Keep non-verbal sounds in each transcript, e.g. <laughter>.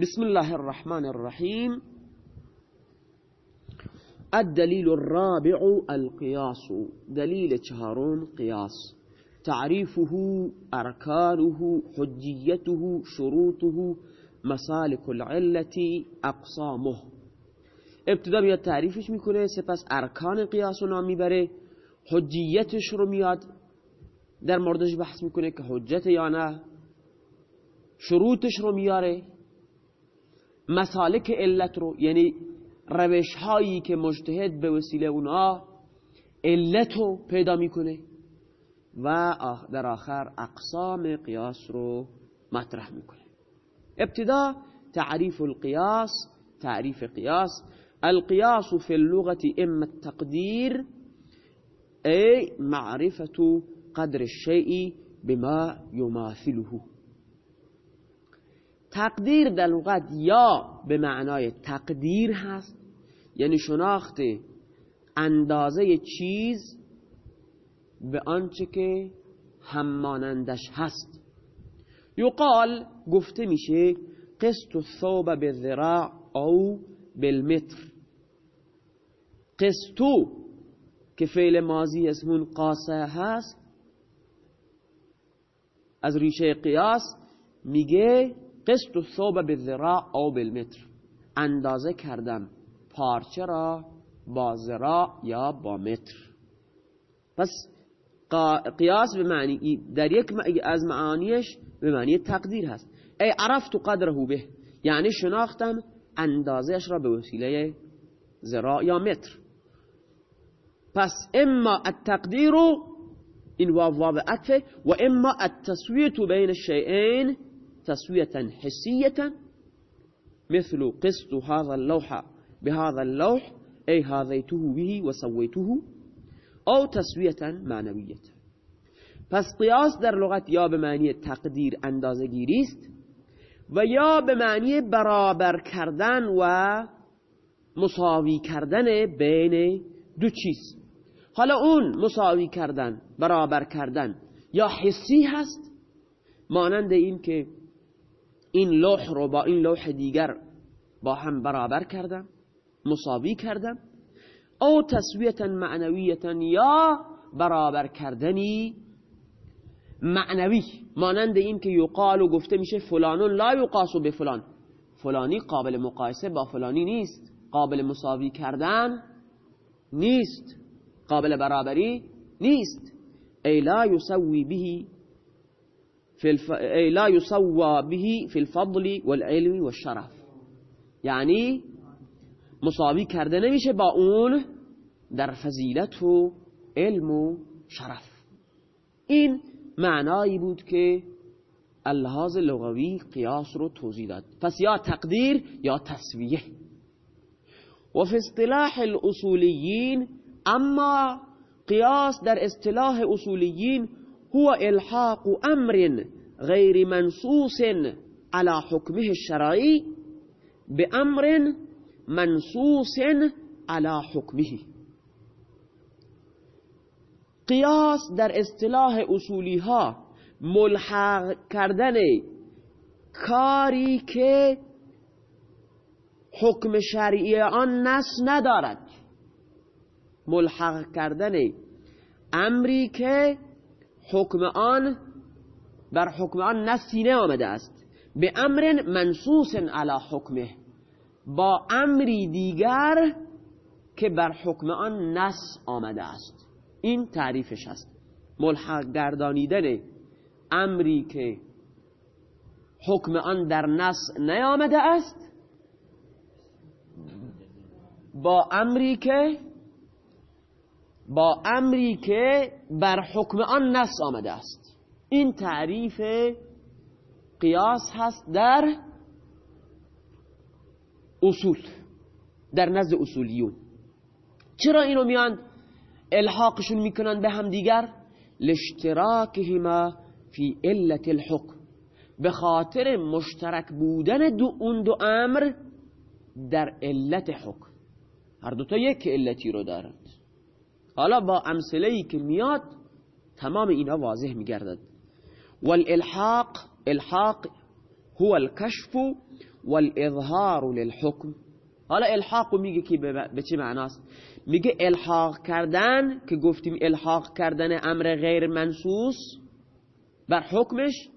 بسم الله الرحمن الرحيم الدليل الرابع القياس دليل چهارم قياس تعريفه أركانه حجيته شروطه مسالك العلة أقسامه ابتدا تعریفش می‌کنه سپس ارکان قیاس رو نام می‌بره حجیتش رو میاد در موردش بحث می‌کنه که حجت یا نه شروطش رو میاره مسالک علت رو یعنی روش هایی که مجتهد به وسیله اونا علت رو پیدا می‌کنه. و در آخر اقسام قیاس رو مطرح می‌کنه. ابتدا تعریف القیاس تعریف قیاس. القياس في اللغة إما التقدير أي معرفة قدر الشيء بما يماثله تقدیر در لغت یا به معنای تقدیر هست یعنی شناخت اندازه چیز به آنچه که همانندش هست. یقال گفته میشه قسط الثوب بالذراع او بالمتر. قسطو که فعل ماضی اسمون قاسه هست از ریشه قیاس میگه قسط الثوب بالذراع او بالمتر. اندازه کردم پارچه را با ذراع یا با متر. پس قیاس به معنی در یک از معانیش به معنی تقدیر هست. ای عرفت قدره به. یعنی شناختم اندازهش را به وسیله ذراع یا متر. پس اما التقدیر این واو واو عطفه و اما التسویت بین الشیئین تسویتا حسیتا مثل قسط هذا اللوح بهذا اللوح ای هذیته به و سویته او تسویتا معنویتا پس قیاس در لغت یا به معنی تقدیر اندازه است و یا به معنی برابر کردن و مساوی کردن بین دو چیز. حالا اون مساوی کردن برابر کردن یا حسی هست مانند این که این لوح رو با این لوح دیگر با هم برابر کردم مساوی کردم. او تسویتا معنویتا یا برابر کردنی معنوی مانند این که یقال و گفته میشه فلانون لا یقاسو به فلان. فلانی قابل مقایسه با فلانی نیست. قابل مساوی کردن نیست. قابل برابری نیست. ای لا یسوی به في الف... لا یسوا به فی الفضل والعلم والشرف. یعنی مساوی کرده نمیشه با اون در فضیلت و علم و شرف. این معنایی بود که اللحاظ لغوی قیاس رو توضیح داد. پس یا تقدیر یا تسویه. و فی اصطلاح الاصولیین اما قیاس در اصطلاح اصولیین هو الحاق امر غیر منصوص على حکمه الشرعی بأمر منصوص على حکمه قیاس در اصطلاح اصولی ها ملحق کردن کاری که حکم شرعی آن نس ندارد. ملحق کردن امری که حکم آن بر حکم آن نسی آمده است. به امر منصوص علی حکمه. با امری دیگر که بر حکم آن نس آمده است. این تعریفش هست ملحق گردانیدن امری که حکم آن در نس نیامده است با امری که با امری که بر حکم آن نس آمده است. این تعریف قیاس هست در اصول در نزد اصولیون. چرا اینو میان الحاقشون می‌کنن به هم دیگر؟ لاشتراکهما فی علت الحکم. به خاطر مشترک بودن دو اون دو امر در علت حکم. هر دوتا یک علتی رو دارند حالا با امثله که میاد تمام اینا واضح میگردد. والإلحاق إلحاق هو الكشف والإظهار للحکم حالا إلحاق میگه که به چه معناست؟ میگه إلحاق کردن که گفتیم إلحاق کردن أمر غیر منصوص بر حکمش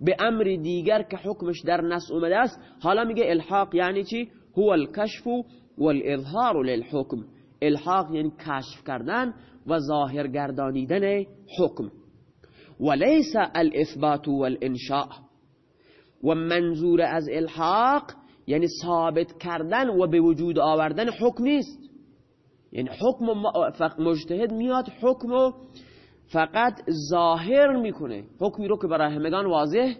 به أمر دیگر که حکمش در نص اومده است. حالا میگه إلحاق یعنی چی؟ هو الکشف والإظهار للحکم. الحاق یعنی کشف کردن و ظاهر گردانیدن حکم. وليس الاثبات والانشاء و منظور از الحاق یعنی ثابت کردن و به وجود آوردن حکم نیست. یعنی حکم مجتهد میاد حکم فقط ظاهر می‌کنه. حکمی رو که برای همگان واضح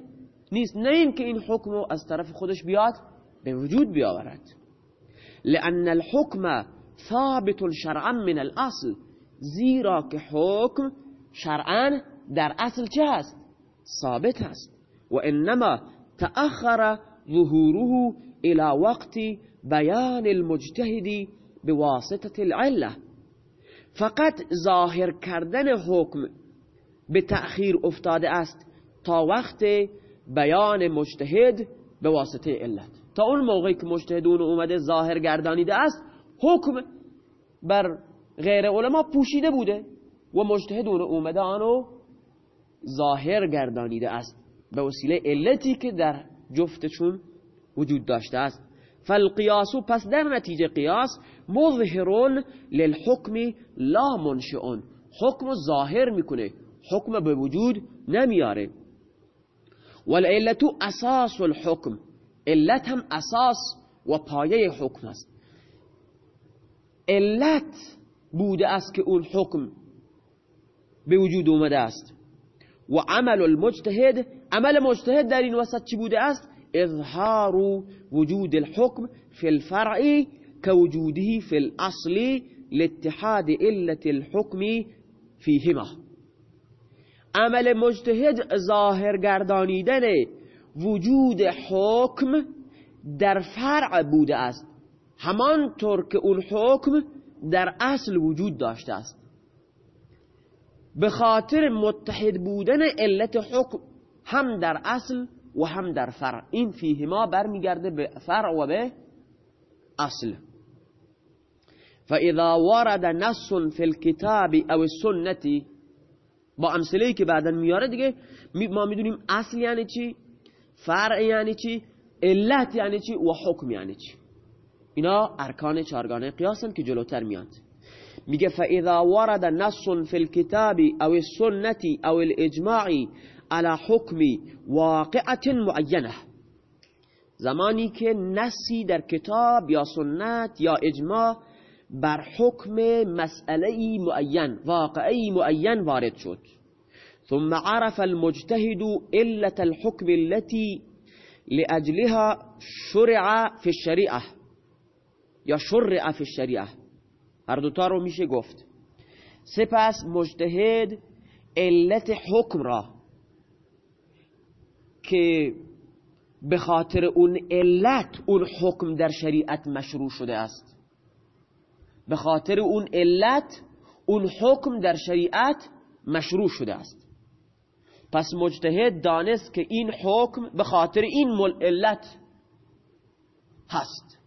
نیست. نه این که این حکم از طرف خودش بیاد به وجود بیاورد. لأن الحکم ثابت شرعا من الاصل زیرا که حکم شرعا در اصل چه هست؟ ثابت هست. و انما تأخر ظهوره الى وقت بیان المجتهد بواسطه العله فقط ظاهر کردن حکم به تأخیر افتاده است تا وقت بیان مجتهد به واسطه علت. تا اون موقعی که مجتهدون اومده ظاهر گردانیده است حکم بر غیر علما پوشیده بوده و مجتهدون اومده آنو ظاهر گردانیده است. به وسیله علتی که در جفتشون وجود داشته است. فالقیاس پس در نتیجه قیاس مظهرون للحکم لا منشئون. حکم ظاهر می‌کنه حکم به وجود نمیاره. والعلت اساس الحکم علت هم اساس و پایه حکم است. علت بوده است که اون حکم به وجود اومده است. و عمل المجتهد عمل مجتهد در این وسط چی بوده است؟ اظهار وجود الحكم في الفرع كوجوده في الأصل لاتحاد إلة الحكم فيهما عمل مجتهد ظاهر گردانیدن وجود حکم در فرع بوده است. همانطور که اون حکم در اصل وجود داشته است. به خاطر متحد بودن علت حکم هم در اصل و هم در فرع. این فیهما برمیگرده به فرع و به اصل. فاذا ورد نص في الكتاب او السنه با امثله که بعدا میاره دیگه ما می‌دونیم اصل یعنی چی فرع یعنی چی علت یعنی چی و حکم یعنی چی. اینا ارکان چارگانه قیاسن که جلوتر میاد. میگه فاذا ورد نص في الكتاب او السنه او الاجماع على حکم واقعت معینه زمانی که نسی در کتاب یا سنت یا اجماع بر حکم مسئله معین واقعی معین وارد شد. ثم عرف المجتهد إلة الحكم التي لأجلها شرع في الشريعة. یا شرع في الشريعة هر دوتا رو میشه گفت. سپس مجتهد علت حکم را که به خاطر اون علت اون حکم در شریعت مشروع شده است. به خاطر اون علت اون حکم در شریعت مشروع شده است. پس مجتهد دانست که این حکم به خاطر این علت هست.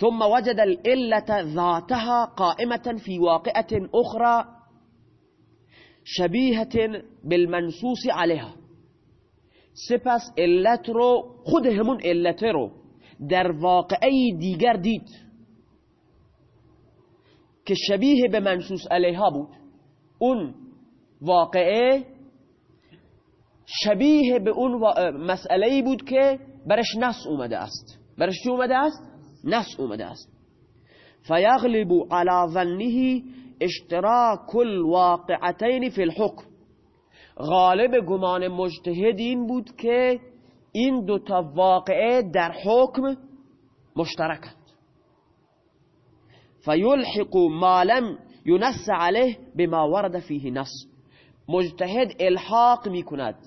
ثم وجد العلة ذاتها قائمة في واقعة أخرى شبيهة بالمنصوص عليها. سپس علت رو خود همون علت رو. در واقعی دیگر دید که شبیه به منصوص علیها بود. اون واقعه شبیه به اون مسئله بود که برش نص اومده است. برش چی اومده است؟ نص اومده است فیغلب على ظنه اشتراک الواقعتین فی الحکم غالب گمان مجتهد این بود که این دوتا واقعه در حکم مشترکند. فیلحق ما لم ینس علیه بما ورد فیه نص. مجتهد الحاق میکند.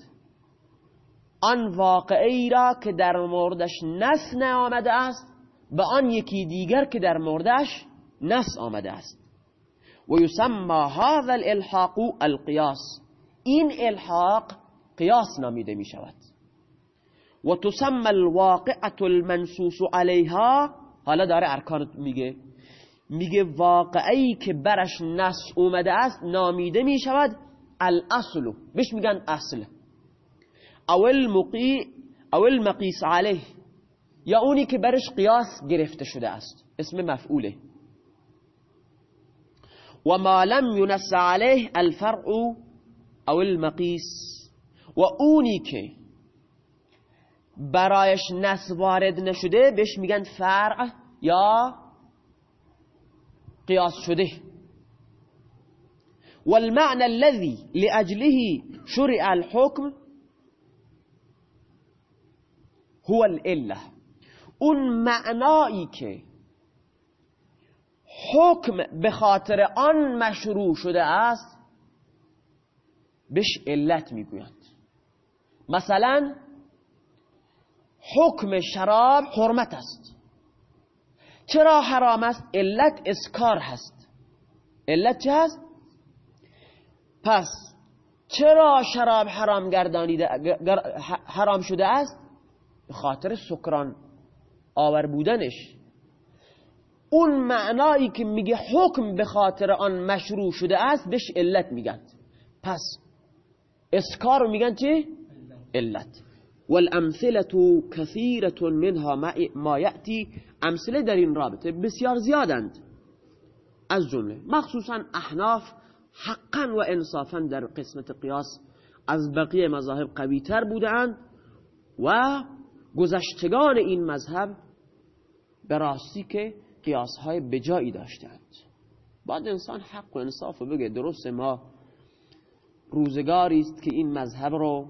آن واقعی را که در موردش نص آمده است به آن یکی دیگر که در موردش نص آمده است. و یسمى هذا الإلحاق القیاس. این الحاق قیاس نامیده می شود. و تسمى الواقعة المنصوص علیها. حالا داره ارکان میگه. میگه واقعی که برش نس اومده است نامیده میشود الأصل. بهش میگن اصل. أو المقی أو المقیس علیه. یا اونی که برش قیاس گرفته شده است. اسم مفعوله. و ما لم ينس عليه الفرع أو المقیس. و اونی که برایش نس وارد نشده بهش میگن فرع یا قیاس شده. والمعنى الذي لأجله شرع الحكم هو الإله اون معنایی که حکم به خاطر آن مشروع شده است بهش علت می‌گویند مثلا حکم شراب حرمت است. چرا حرام است؟ علت اسکار هست. علت چه هست؟ پس چرا شراب حرام گردانیده حرام شده است؟ به خاطر سکران. آور بودنش. اون معنایی که میگه حکم به خاطر آن مشروع شده است بهش علت میگن. پس اسکار میگن چه؟ علت. والامثله كثيره منها ما یأتی. امثله در این رابطه بسیار زیادند. از جمله مخصوصا احناف حقا و انصافا در قسمت قیاس از بقیه مذاهب قوی تر بودند و گذشتگان این مذهب به راستی که قیاس های بجایی داشتند. بعد انسان حق و انصاف بگه درست ما روزگاری است که این مذهب رو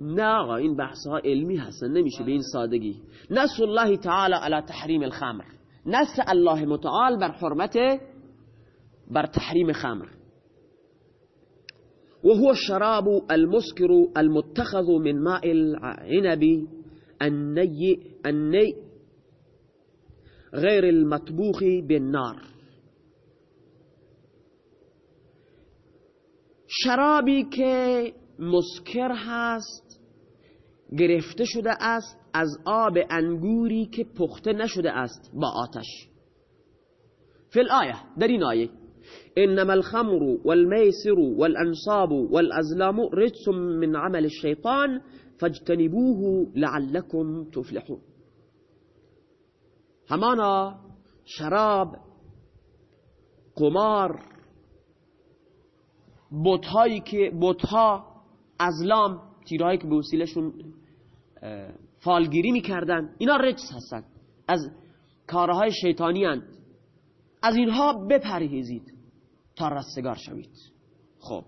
نه آقا این بحث ها علمی هستن نمیشه به این سادگی. نس الله تعالی على تحریم الخمر. نس الله متعال بر حرمت بر تحریم خمر. وهو الشراب المسكر المتخذ من ماء العنب الني, الني غير المطبوخ بالنار. شرابی که مسکر هست گرفته شده است از آب انگوری که پخته نشده است با آتش. فی الآیه در این آیه. انما الخمر والميسر والانصاب والازلام رجس من عمل الشيطان فاجتنبوه لعلكم تفلحون. همانا شراب قمار بوتهایی که بوتها ازلام تیرهایی که به وسیلهشون فالگیری می‌کردن اینا رجس هستن. از کارهای شیطانی هستند از اینها بپرهیزید. تا رستگار شوید خب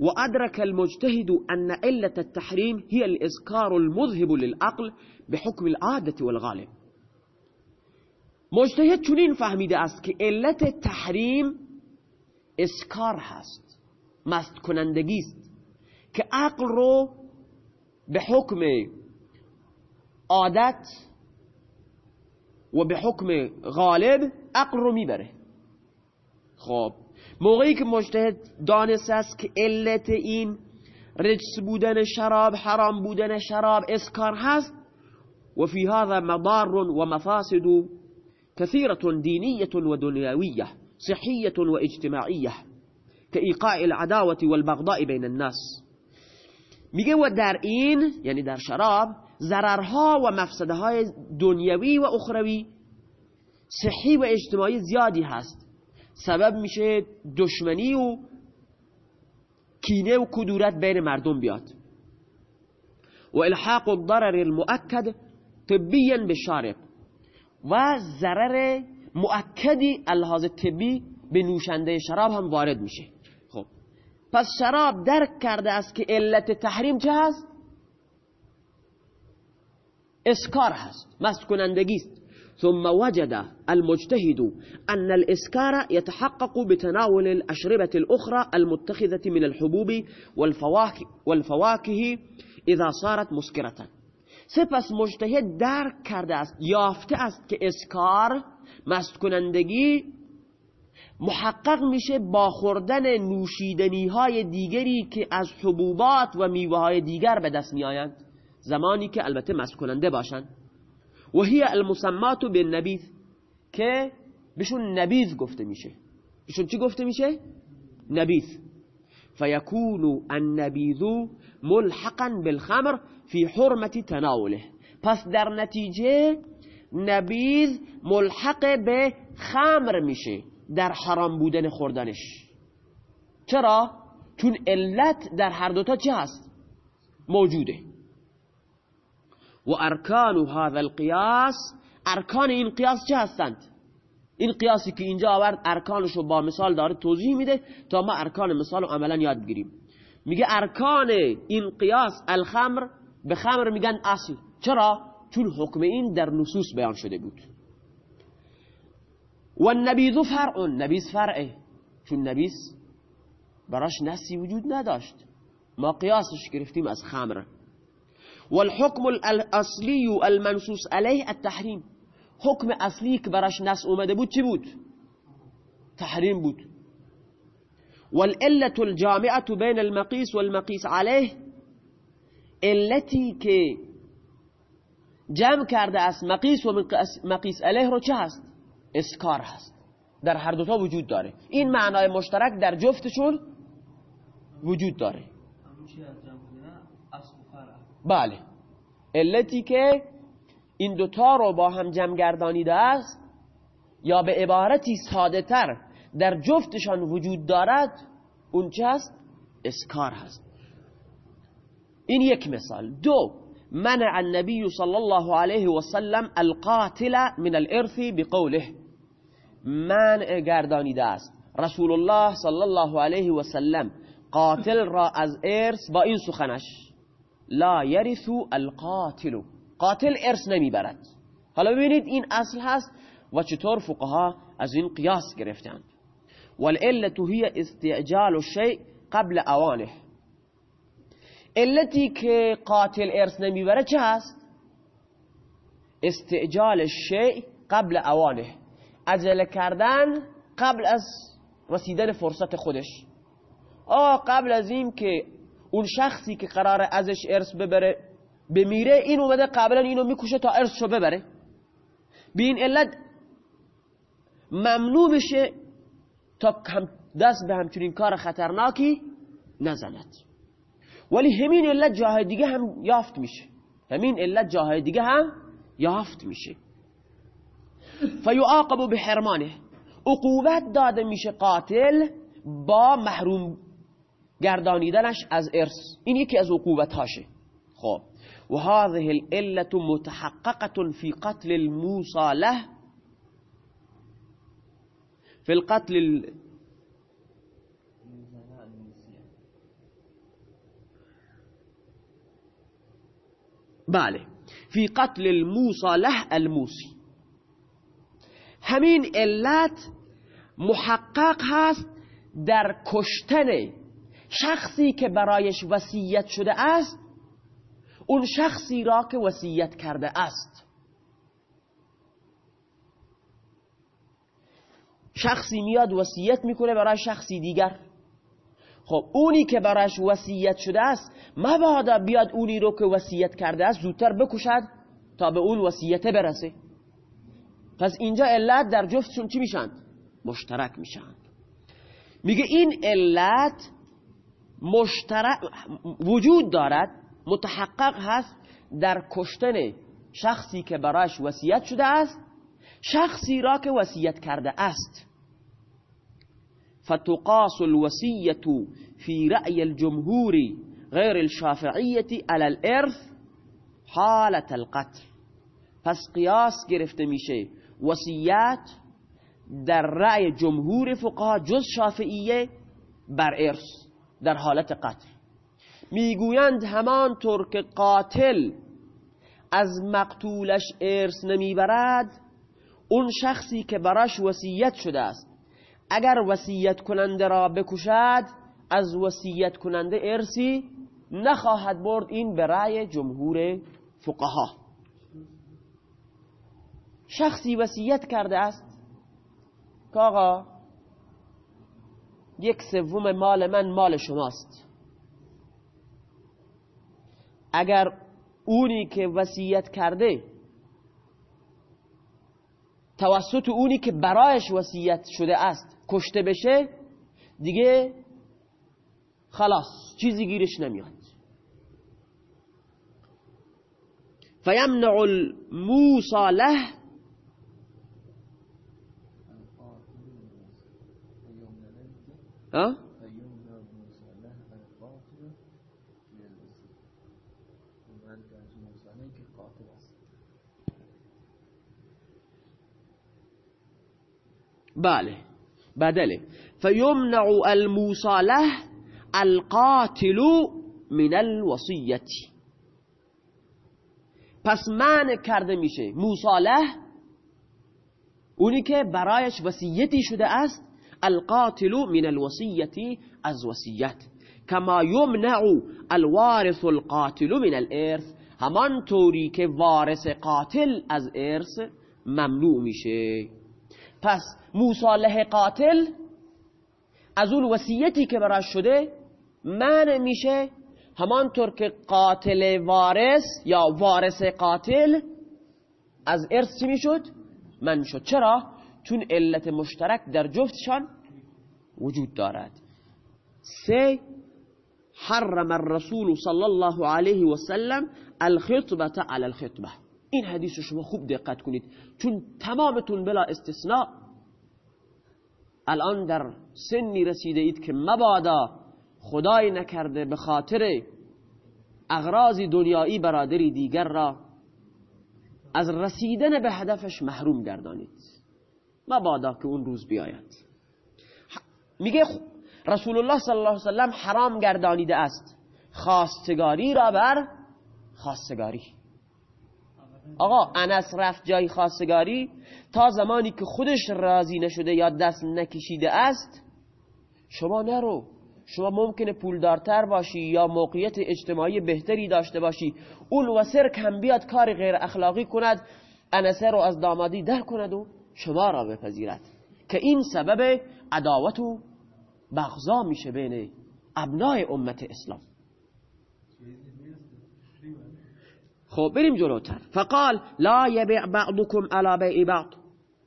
وأدرك المجتهد أن علة التحريم هي الإذكار المذهب للعقل بحكم العادة والغالب. مجتهد چنین فهمیده است که علت تحریم اسکار هست مست کنندگی است که عقل رو به حکم عادت و به حکم غالب عقل رو میبره. خب موقعی که مجتهد دانست است که علت این رجس بودن شراب حرام بودن شراب اسکار هست. و فی هذا مضار و مفاسد كثيرة دينية ودنيوية صحية واجتماعية كإيقاع العداوة والبغضاء بين الناس. میگه و در این یعنی در شراب ضررها و مفسده های دنیوی و اخروی صحی و اجتماعی زیادی هست. سبب میشه دشمنی و کینه و کدورت بین مردم بیاد. و الحاق الضرر المؤکد طبیا به شارب و ضرر مؤکدی الهاز طبی به نوشنده شراب هم وارد میشه. خب. پس شراب درک کرده است که علت تحریم چه هست؟ اسکار هست. مست کنندگی ثم وجد المجتهد أن الإسكار يتحقق بتناول الأشربة الأخرى المتخذة من الحبوب والفواكه, والفواكه إذا صارت مسكرة. سپس مجتهد درک کرده است یافته است که اسکار مست کنندگی محقق میشه با خوردن نوشیدنی های دیگری که از حبوبات و میوه های دیگر به دست میآیند. زمانی که البته مسکننده باشند. و هی المسمات بالنبیذ که بهشون نبیذ گفته میشه. بهشون چی گفته میشه؟ نبیذ. فیکون النبیذ ملحقا بالخمر فی حرمت تناوله. پس در نتیجه نبیذ ملحق به خمر میشه در حرام بودن خوردنش. چرا؟ چون علت در هر دوتا چه هست؟ موجوده. و ارکان هذا القیاس ارکان این قیاس چه هستند؟ این قیاسی که اینجا آورد ارکانش رو با مثال داره توضیح میده تا ما ارکان مثال رو عملا یاد بگیریم. میگه ارکان این قیاس الخمر به خمر میگن اصل. چرا؟ چون حکم این در نصوص بیان شده بود. و النبیذ فرع نبیذ فرعه. چون نبیذ براش نسی وجود نداشت. ما قیاسش گرفتیم از خمر. والحكم الاصلی المنصوص علیه التحریم حکم اصلی که براش نس اومده بود چی بود؟ بود. والعلة الجامعة بین المقیس والمقیس علیه علتی که جمع کرده است مقیس و مقیس علیه رو چه هست؟ اسکار هست. در هر دوتا وجود داره. این معنای مشترک در جفتشون وجود داره. بله. علتی که این دوتا رو با هم جمع گردانیده است یا به عبارتی ساده تر در جفتشان وجود دارد اون چه؟ اسکار هست. این یک مثال. دو منع النبي صلى الله عليه وسلم القاتل من الارث بقوله. منع گردانیده است. رسول الله صلی الله علیه و سلم قاتل را از ارث با این سخنش لا یرث القاتل. قاتل إرث نمیبرد حالا ببینید این اصل هست و چطور فقها از این قیاس گرفتند. والعلة هي استعجال الشيء قبل أوانه. علتی که قاتل إرث نمیبره چه هست؟ استعجال الشيء قبل أوانه. عجله کردن قبل از رسیدن فرصت خودش. آه قبل از این که اون شخصی که قرار ازش ارث ببره بمیره این اومده قبلا اینو می‌کشه تا ارثشو ببره. به این علت ممنوع بشه تا دست به همچنین کار خطرناکی نزند. ولی همین علت جاهای دیگه هم یافت میشه. همین علت جاهای دیگه هم یافت میشه. فیعاقب بحرمانه. عقوبت داده میشه قاتل با محروم گردانیدنش از ارث. این یکی از عقوبت هاشه خب. و هذه العلة متحققة في قتل الموصى له في القتل ال... بله. في قتل الموصى له الموصي همین علت محقق هست در کشتن شخصی که برایش وصیت شده است اون شخصی را که وصیت کرده است. شخصی میاد وصیت می‌کنه برای شخصی دیگر. خب اونی که برایش وصیت شده است مبادا بیاد اونی رو که وصیت کرده است زودتر بکشد تا به اون وصیت برسه. پس اینجا علت در جفتشون چی میشن؟ مشترک میشن. میگه این علت مشترک وجود دارد متحقق هست در کشتن شخصی که برایش وصیت شده است شخصی را که وصیت کرده است. فتقاس الوصية في رأي الجمهور غير الشافعية على الارث حالة القتل. پس قیاس گرفته میشه وصیت در رأی جمهور فقها جز شافعیه بر ارث. در حالت قتل. می‌گویند همانطور که قاتل از مقتولش ارث نمی‌برد اون شخصی که براش وصیت شده است. اگر وصیت کننده را بکشد از وصیت کننده ارثی نخواهد برد. این برای جمهور فقها. شخصی وصیت کرده است که آقا یک سوم مال من مال شماست. اگر اونی که وصیت کرده توسط اونی که برایش وصیت شده است کشته بشه دیگه خلاص چیزی گیرش نمیاد. فیمنع الموسى له بله. بدله. فيمنع الموصى له القاتل من الوصیت پس من کرده میشه موصاله اونی که برایش وصیتی شده است القاتل من الوصیتی از وصیت کما یمنع الوارث القاتل من الارث همان طوری که وارث قاتل از ارث ممنوع میشه پس موصالح قاتل از اون وصیتی که براش شده من میشه همانطور که قاتل وارث یا وارث قاتل از ارث چی می‌شد؟ من شد چرا؟ چون علت مشترک در جفتشان وجود دارد. سه حرم الرسول صلی الله علیه و سلم الخطبه على الخطبه این حدیث رو شما خوب دقت کنید. چون تمامتون بلا استثناء الان در سنی رسیده اید که مبادا خدای نکرده به خاطر اغراض دنیایی برادری دیگر را از رسیدن به هدفش محروم گردانید. مبادا که اون روز بیاید. میگه رسول الله صلی الله علیه وسلم حرام گردانیده است. خواستگاری را بر خواستگاری. آقا انس رفت جای خواستگاری. تا زمانی که خودش راضی نشده یا دست نکشیده است شما نرو. شما ممکنه پولدارتر باشی یا موقعیت اجتماعی بهتری داشته باشی. اون وسر کم بیاد کار غیر اخلاقی کند. انسه رو از دامادی در کند و شما را بپذیرد که این سبب عداوت و بغضا میشه بین ابنای امت اسلام. خب بریم جلوتر. فقال لا یبع بعضكم على بیع بعض.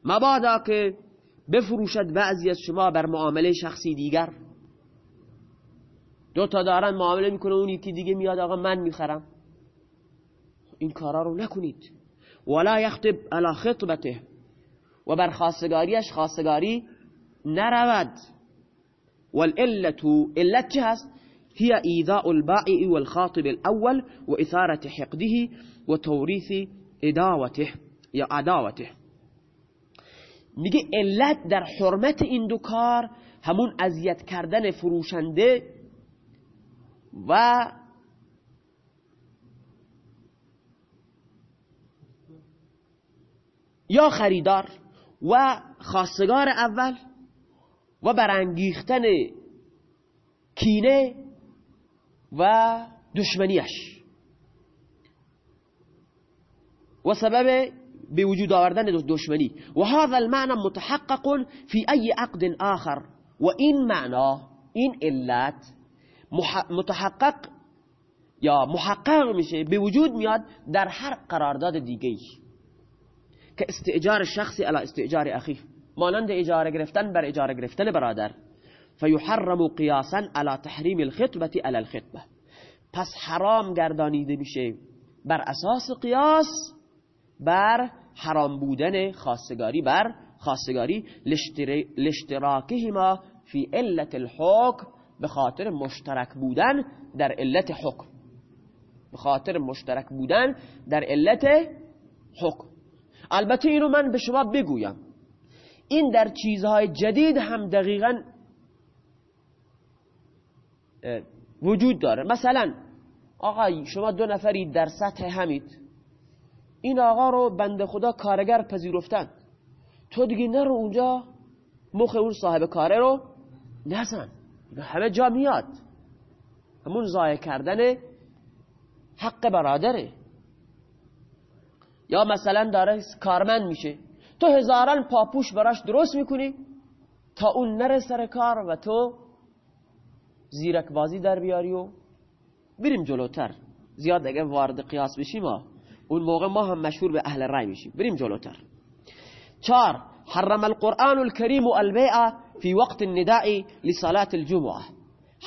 مبادا که بفروشد بعضی از شما بر معامله شخصی دیگر. دو تا دارن معامله می‌کنه اون یکی دیگه میاد آقا من می‌خرم. این کارا رو نکنید. ولا یخطب على خطبته. و بر خواستگاریش خواستگاری نرود. والعلت علت چه هست؟ هي إيذاء البائع والخاطب الأول وإثارة حقده وتوريث إداوته یا عداوته. میگه علت در حرمت این دو کار همون اذیت کردن فروشنده و یا خریدار. و خواستگار اول و برانگیختن کینه و دشمنیش. و سبب به وجود آوردن دشمنی. و هذا المعنى متحقق في اي عقد آخر. و این معنا این علت متحقق یا محقق میشه به وجود میاد در هر قرارداد دیگه که استئجار شخصی علی استئجار اخی مانند اجاره گرفتن بر اجاره گرفتن برادر. فیحرم قیاسا على تحریم الخطبه على الخطبه پس حرام گردانیده میشه بر اساس قیاس بر حرام بودن خاصگاری بر خاصگاری لاشتراکهما فی علت الحکم به خاطر مشترک بودن در علت حکم. به خاطر مشترک بودن در علت حکم. البته اینو من به شما بگویم. این در چیزهای جدید هم دقیقا وجود داره. مثلا آقا شما دو نفری در سطح همید. این آقا رو بند خدا کارگر پذیرفتن. تو دیگه نرو اونجا مخ اون صاحب کاره رو نزن. همه جا میاد. همون ضایع کردن حق برادره. یا مثلا داره کارمند میشه. تو هزاران پاپوش براش درست می‌کنی تا اون نره سر کار و تو زیرک بازی در بیاری و بریم جلوتر. زیاد اگه وارد قیاس بشیم اون موقع ما هم مشهور به اهل رای میشیم. بریم جلوتر. چار حرم القرآن الكريم البيع في وقت النداء لصلاة الجمعه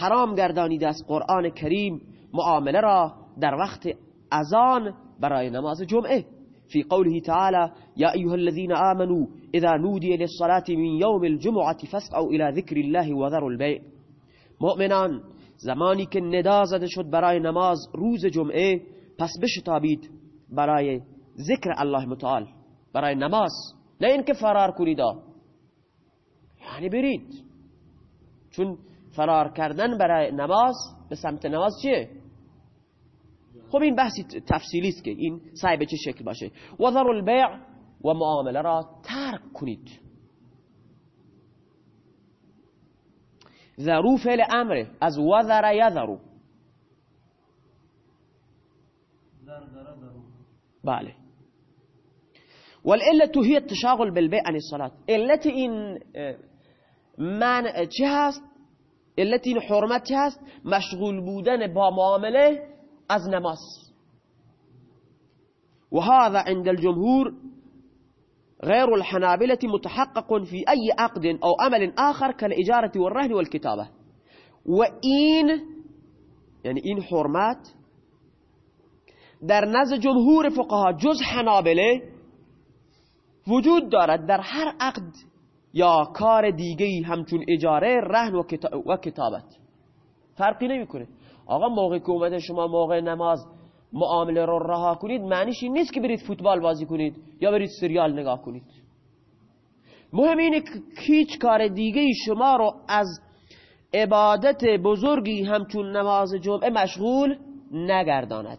حرام گردانید از قرآن کریم معامله را در وقت اذان برای نماز جمعه. في قوله تعالى يا أيها الذين آمنوا إذا نودي للصلاة من يوم الجمعة فاسعوا إلى ذكر الله وذروا البيع. مؤمنان زمانی که ندا شد برای نماز روز جمعه پس بشتابید برای ذکر الله متعال برای نماز. نه اینکه فرار کنید یعنی برید. چون فرار کردن برای نماز به سمت نماز چیه؟ خب این بحثی تفصیلی است که این سعی به چه شکل باشه. و ذر البیع و معامله را ترک کنید. ذرو فعل امره از وذر یذرو بله. والعلة هي التشاغل بالبيع عن الصلاة. علت این من چه هست؟ علت این حرمت چه هست؟ مشغول بودن با معامله از نماز. وهذا عند الجمهور غير الحنابلة متحقق في أي عقد أو عمل آخر كالإجارة والرهن والكتابة. وإن يعني إن حرمات در نزد جمهور فقها جز حنابلة وجود دارد. در هر عقد یا کار دیگه همچون اجاره رهن و کتابت. فرقی نمیکنه. آقا موقع که اومده شما موقع نماز معامله رو رها کنید معنیش این نیست که برید فوتبال بازی کنید یا برید سریال نگاه کنید. مهم اینه که هیچ کار دیگه شما رو از عبادت بزرگی همچون نماز جمعه مشغول نگرداند.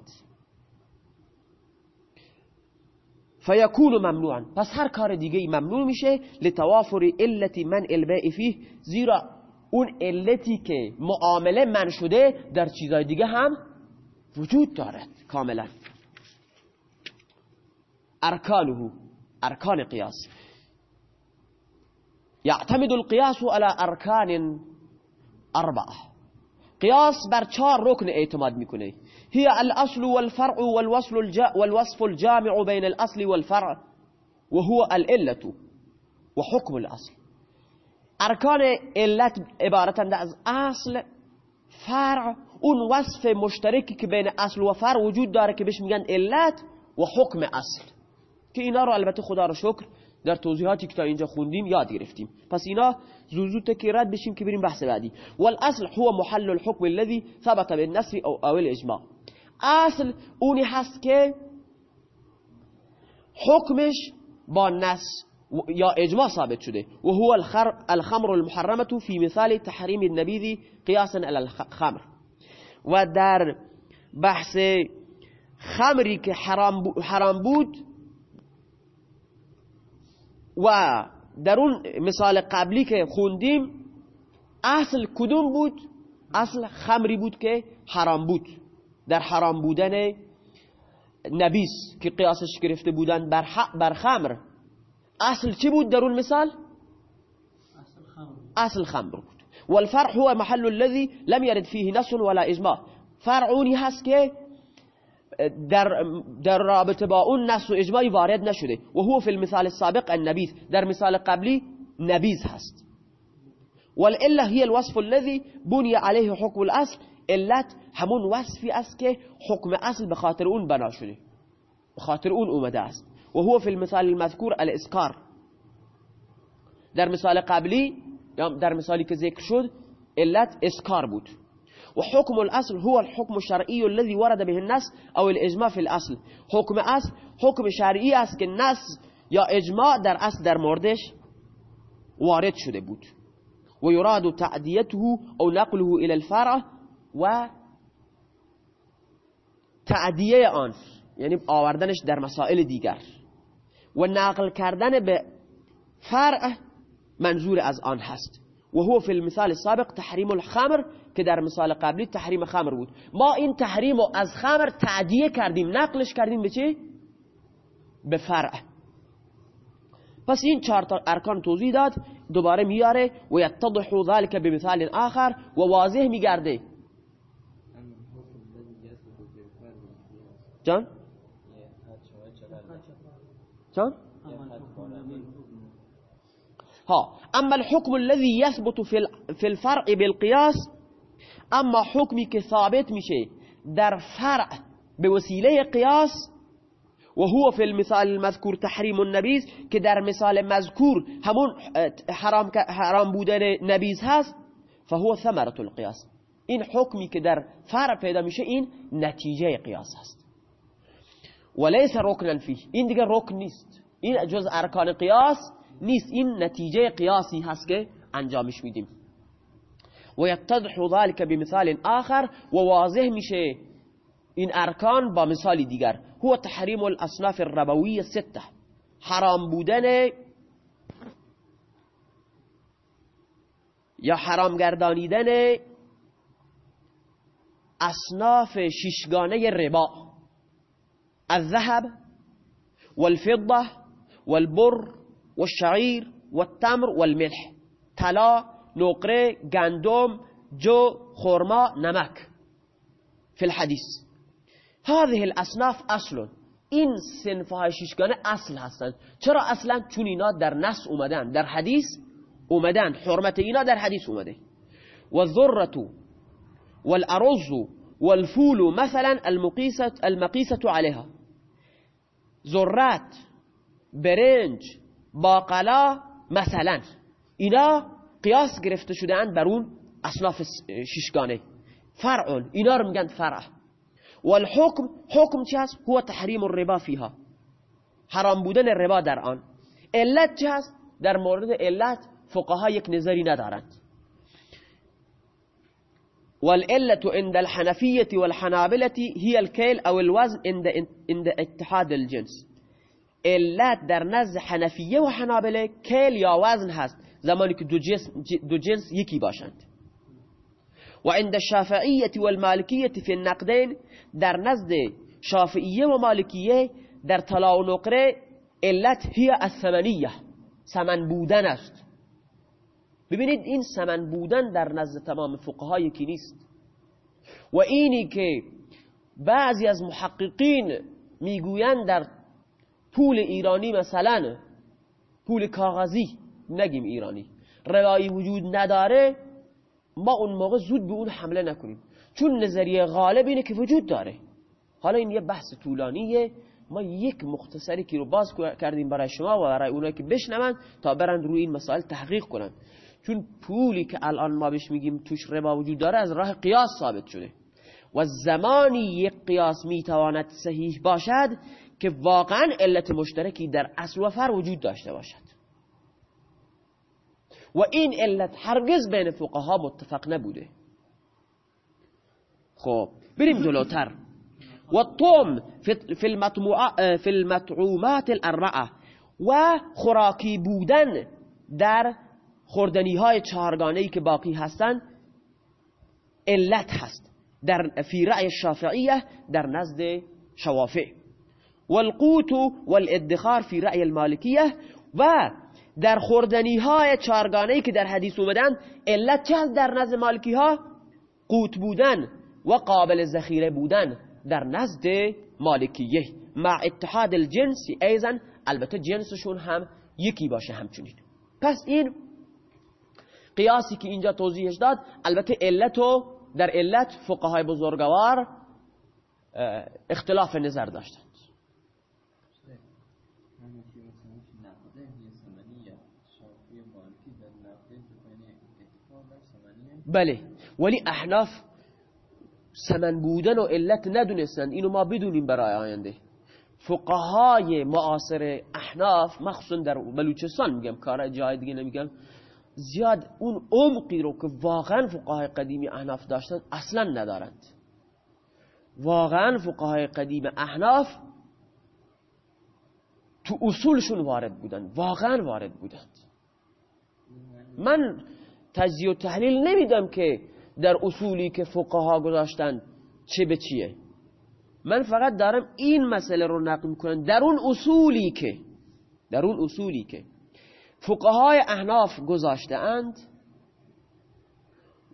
فیکون ممنوعا. پس هر کار دیگه ممنوع میشه. لتوافر علت من البیع فیه زیرا اون علتی که معامله من شده در چیزای دیگه هم وجود دارد کاملا. ارکانه ارکان قیاس. يعتمد القياس على ارکان اربعه قیاس بر چهار رکن اعتماد می‌کنه. هي الاصل والفرع والوصف والوصف الجامع بين الاصل والفرع وهو العله وحكم الاصل. ارکان علت عبارتند از اصل فرع اون وصف مشترکی که بین اصل و فرع وجود داره که بهش میگن علت و حکم اصل که اینا رو البته خدا رو شکر در توضیحاتی که تا اینجا خوندیم یاد گرفتیم. پس اینا زوزو که رد بشیم که بریم بحث بعدی. والاصل هو محل الحكم الذي ثبت بالنصر او او الاجماع اصل اونی هست که حکمش با نص. یا اجماع ثابت شده. و هو الخمر المحرمه في مثال تحریم النبيذ قياسا على الخمر. و در بحث خمری که حرام بود و در اون مثال قبلی که خوندیم اصل کدوم بود؟ اصل خمری بود که حرام بود. در حرام بودن نبیس که قیاسش گرفته بودن بر, بر خمر. اصل چی بود در اون مثال اصل خمر والفرع هو محل الذي لم يرد فيه نص ولا إجماع. فرعونی هست که در, در رابطه با اون نص و إجماعی وارد نشده. و هو فی المثال السابق النبیذ در مثال قبلی نبیذ هست. والإلة هي الوصف الذي بني عليه حكم الأصل. علت همون وصفی است که حکم اصل به خاطر اون بنا شده. به خاطر اون اومده است. و هو فی المثال المذکور الاسکار در مثال قبلی یا در مثالی که شد علت اسکار بود. وحكم الأصل هو الحكم الشرعي الذي ورد به النص أو الإجماع في الأصل. حكم أصل حكم شرعي است که نص یا إجماع در أصل در موردش وارد شده بود. و یراد تعدیته أو نقله إلى الفرع و تعدیه آن یعنی آوردنش در مسائل دیگر. و نقل کردن به فرع منظور از آن هست. و هو فی المثال السابق تحریم الخمر که در مثال قبلی تحریم خمر بود. ما این تحریم از خمر تعدیه کردیم نقلش کردیم به چی؟ به فرع پس این چهار ارکان توضیح داد دوباره میاره و یتضح ذلك بمثال آخر و واضح میگرده. جان؟ جان ها أما الحكم الذي يثبت في الفرع بالقياس أما حکمی که ثابت در فرع به وسیله قیاس و هو فی المثال المذکور تحریم النبیز که در مثال مذکور همون حرام, حرام بودن نبیز هست فهو ثمرة القیاس این حکمی که در فرع پیدا نتیجه قیاس هست. وليس رکنا فیه این دیگه رکن نیست. این جز ارکان قیاس نیست. این نتیجه قیاسی هست که انجامش میدیم. و یتضح ذلك بمثال آخر و واضح میشه این ارکان با مثالی دیگر. هو تحریم الاصناف الربوی سته. حرام بودن یا حرام گردانیدن اصناف ششگانه ربا. الذهب والفضة والبر والشعير والتمر والملح. طلا نقره گندم جو خرما نمک في الحديث. هذه الأصناف اصل این سنف های ششگانه أصل هستند چرا أصلا؟ چون اینا در نص اومدن. در حدیث اومدن. حرمت اینا در حدیث اومده. و الذرة والأرز والفول مثلا المقیسة, المقیسة عليها. ذرات برنج باقلا مثلا. اینا قیاس گرفته شدن بر اون اصناف ششگانه. فرعون اینا رو میگن فرع. والحكم حكم چه هست؟ هو تحریم الربا فيها حرام بودن ربا در آن. علت چه هست؟ در مورد علت فقها یک نظری ندارند. والعلة عند الحنفية والحنابلة هي الكيل أو الوزن عند, عند اتحاد الجنس. علت در نزد حنفیه و حنابله کیل یا وزن هست. زمانی که دو جنس, دو جنس یکی باشند. وعند الشافعية والمالكية في النقدين در نزد شافعیه و مالکیه در طلا نقره علت هی الثمنیه. سمن بودن است. ببینید این سمن بودن در نزد تمام فقهای یکی نیست. و اینی که بعضی از محققین می‌گویند در پول ایرانی مثلا پول کاغذی نگیم ایرانی روایی وجود نداره ما اون موقع زود به اون حمله نکنیم. چون نظریه غالب اینه که وجود داره. حالا این یه بحث طولانیه. ما یک مختصری که رو باز کردیم برای شما و برای اونایی که بشنون تا برند روی این مسائل تحقیق کنن. چون پولی که الان ما بهش میگیم توش ربا وجود داره از راه قیاس ثابت شده. و زمانی یک قیاس می‌تواند صحیح باشد که واقعا علت مشترکی در اصل و فر وجود داشته باشد. و این علت هرگز بین فقها متفق نبوده. خب بریم جلوتر. و طوم فی المطعومات الاربعه. و خوراکی بودن در خوردنی های چهارگانه که باقی هستند علت هست. در فی رأی شافعیه در نزد شوافع. والقوت والادخار فی رأی المالکیه. و در خوردنی های چارگانه که در حدیث اومدن علت چه در نزد مالکی ها قوت بودن و قابل ذخیره بودن. در نزد مالکیه. مع اتحاد الجنس ایزن البته جنسشون هم یکی باشه همچنین. پس این قیاسی که اینجا توضیحش داد البته علتو در علت فقهای بزرگوار اختلاف نظر داشتن بله. ولی احناف سمن بودن و علت ندونستند اینو ما بدونیم برای آینده. فقهای معاصر احناف مخصوصا در بلوچستان میگم کار جای دیگه نمیگم. زیاد اون عمقی رو که واقعا فقهای قدیمی احناف داشتن اصلا ندارند. واقعا فقهای قدیم احناف تو اصولشون وارد بودن. واقعا وارد بودند. من تجزیه و تحلیل نمیدم که در اصولی که فقها گذاشتن چه به چیه. من فقط دارم این مسئله رو نقل می‌کنم. در اون اصولی که در اون اصولی که فقهای احناف گذاشته اند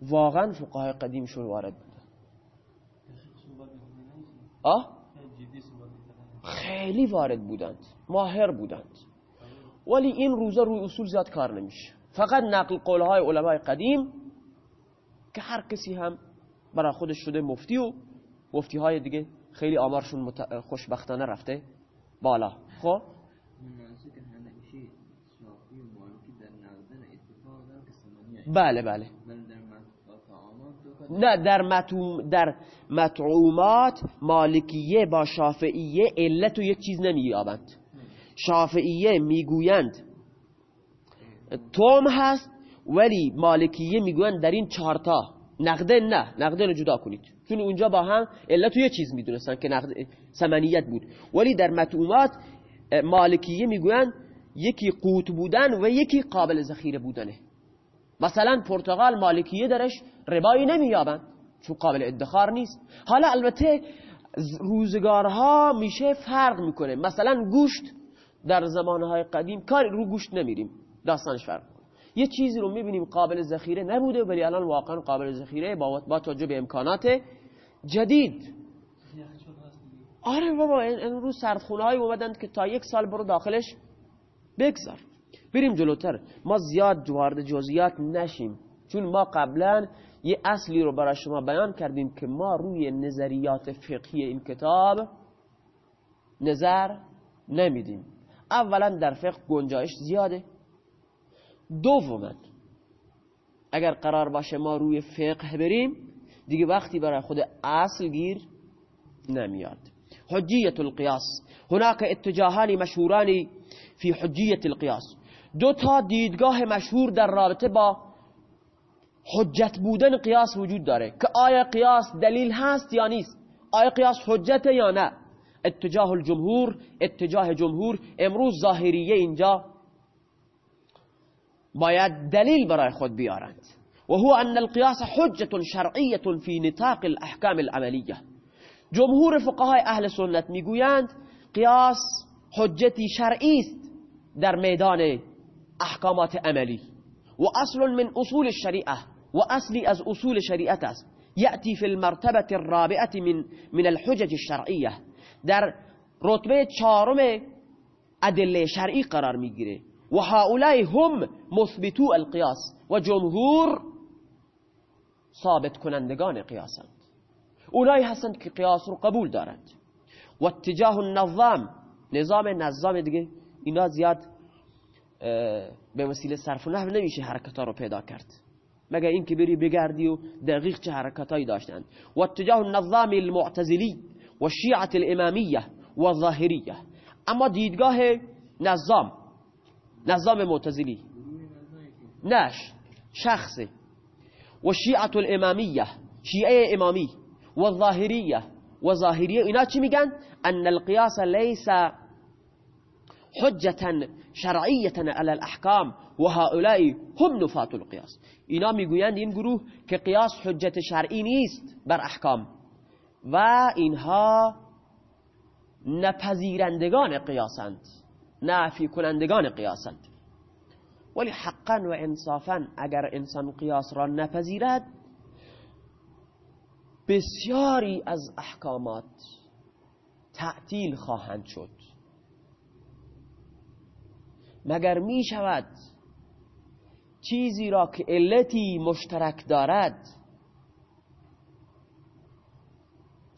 واقعا فقهای قدیمشون وارد بودن آه؟ خیلی وارد بودند ماهر بودند. ولی این روزا روی اصول زیاد کار نمیشه. فقط نقل قولهای علمای قدیم که هر کسی هم برای خودش شده مفتی و مفتی های دیگه خیلی آمارشون خوشبختانه رفته بالا. خب؟ بله بله. نه در در مطعومات مالکیه با شافعیه علت و یک چیز نمییابند. شافعیه می‌گویند توم هست ولی مالکیه می‌گویند در این چهارتا نقده نه نقده رو جدا کنید. چون اونجا با هم علت و یه چیز می‌دونستن که نقد سمنیت بود. ولی در مطعومات مالکیه می‌گویند یکی قوت بودن و یکی قابل ذخیره بودنه. مثلا پرتغال مالکیه درش ربایی نمییابند چون قابل ادخار نیست. حالا البته روزگارها میشه فرق می‌کنه. مثلا گوشت در زمانهای قدیم کار رو گوشت نمیریم. داستانش فرق یه چیزی رو می‌بینیم قابل ذخیره نبوده ولی الان واقعا قابل ذخیره با, با توجه به امکانات جدید. آره بابا روز سردخونه های اومدند که تا یک سال برو داخلش بگذار. بریم جلوتر. ما زیاد وارد جزئیات نشیم. چون ما قبلا یه اصلی رو برای شما بیان کردیم که ما روی نظریات فقهی این کتاب نظر نمیدیم. اولا در فقه گنجایش زیاده. دوما اگر قرار باشه ما روی فقه بریم دیگه وقتی برای خود اصل گیر نمیاد. حجیت القیاس. هناك اتجاهان مشهورانی فی حجیت القیاس. دو تا دیدگاه مشهور در رابطه با حجت بودن قیاس وجود داره که آیا قیاس دلیل هست یا نیست؟ آیا قیاس حجت یا نه؟ اتجاه الجمهور اتجاه جمهور امروز ظاهریه اینجا باید دلیل برای خود بیارند. و هو ان القیاس حجت شرعیه فی نطاق الاحکام العملیه. جمهور فقهای اهل سنت می‌گویند قیاس حجتی شرعی است در میدان احکامات عملی و اصل من أصول الشریعه و اصلی أز أصول شریعت است یأتی فی المرتبة الرابعة من من الحجج الشرعیه در رتبة چهارم أدلة شرعی قرار میگیره. و هؤلاء هم مثبتو القیاس و جمهور ثابت کنندگان قیاسند اونایی هستند که قیاس رو قبول دارند. و اتجاه النظام نظام نظام دیگه اینا زیاد به وسیله صرف نحو نمیشه حرکت رو پیدا کرد. مگر اینکه بری بگردی و دقیق چه حرکتایی داشتند و اتجاه النظام المعتزلی و شیعة الامامیه و ظاهریه. اما دیدگاه نظام نظام معتزلی. ناش شخصه و شیعة الامامیه شیعه امامی. و ظاهریه و ظاهریه. اینا چی میگن؟ ان القیاس لیس حجة شرعیة على الاحکام و هم نفات القیاس. اینا می‌گویند این گروه که قیاس حجت شرعی نیست بر احکام و اینها نپذیرندگان قیاسند نافی کنندگان قیاسند. ولی حقا و انصافا اگر انسان قیاس را نپذیرد بسیاری از احکامات تعطیل خواهند شد. مگر می شود چیزی را که علتی مشترک دارد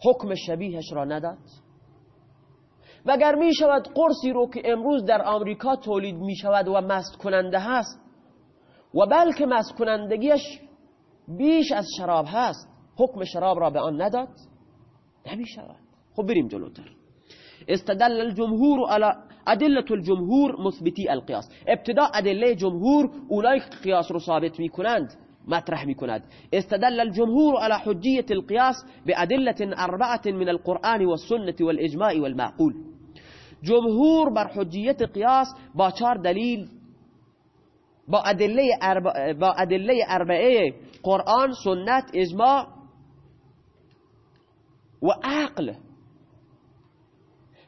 حکم شبیهش را نداد؟ مگر می شود قرصی رو که امروز در آمریکا تولید می شود و مست کننده هست؟ و بلکه مست کنندگیش بیش از شراب هست حکم شراب را به آن نداد؟ نمی شود. خب بریم جلوتر. استدل الجمهور على أدلة الجمهور مثبتي القياس. ابتداء أدلة جمهور أولئك قياس رصابت رو ثابت میکنند مطرح میکند استدل الجمهور على حجية القياس بأدلة أربعة من القرآن والسنة والإجماع والمعقول. جمهور بر حجية قياس با چار با أدلة أربعة با أدلة أربعة قرآن سنة إجماع وعقل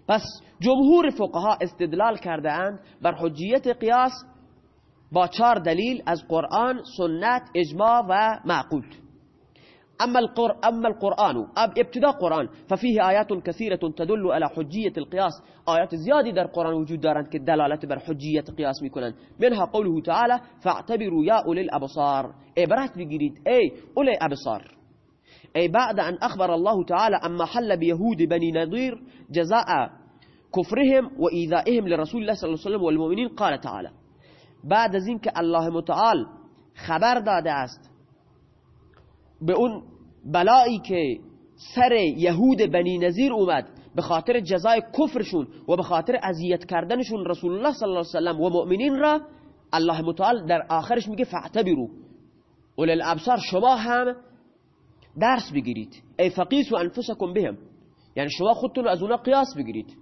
بس جمهور فقها استدلال کرده اند بر حجیت قیاس با چهار دلیل از قرآن سنت اجماع و معقول. أما, القر... أما القرآن ابتداء قرآن ففيه آيات كثيرة تدل على حجية القياس آيات زيادة در قرآن وجود دارن كدلالة بر حجية قياس میکنن منها قوله تعالى فاعتبروا يا أولي الأبصار عبرت بگیرید أي أولي أبصار. أي بعد أن أخبر الله تعالى أما حل بيهود بني نضير جزاء كفرهم وإيذائهم لرسول الله صلى الله عليه وسلم والمؤمنين. قال تعالى بعد ذلك الله متعال خبر داده است به اون بلایی که سر یهود بنی نظیر اومد به خاطر جزای کفرشون و به خاطر اذیت کردنشون رسول الله صلی الله علیه وسلم و مؤمنین را الله متعال در آخرش میگه فاعتبروا اول الابصار شما هم درس بگیرید. ای فقیسوا انفسکم بهم. یعنی شما خودتون از اونا قیاس بگیرید.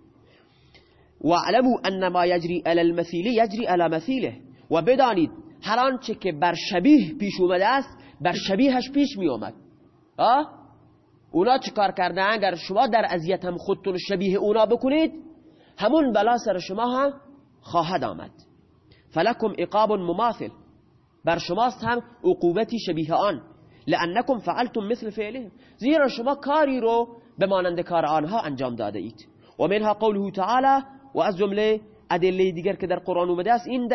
واعلموا ان ما یجری علی المثیل یجری علی مثیله و بدانید هر آنچه که بر شبیه پیش اومده است بر شبیهش پیش می اومد آه؟ اونا چه کار کردن اگر شما در اذیت هم خودتون شبیه اونا بکنید. همون بلا سر شما هم خواهد آمد. فلکم اقاب مماثل. بر شماست هم عقوبتی شبیه آن. لانکم فعلتم مثل فعلهم. زیرا شما کاری رو به مانند کار آنها انجام داده اید. و منها قوله تعالی و از جمله ادله دیگر که در قرآن اومده است این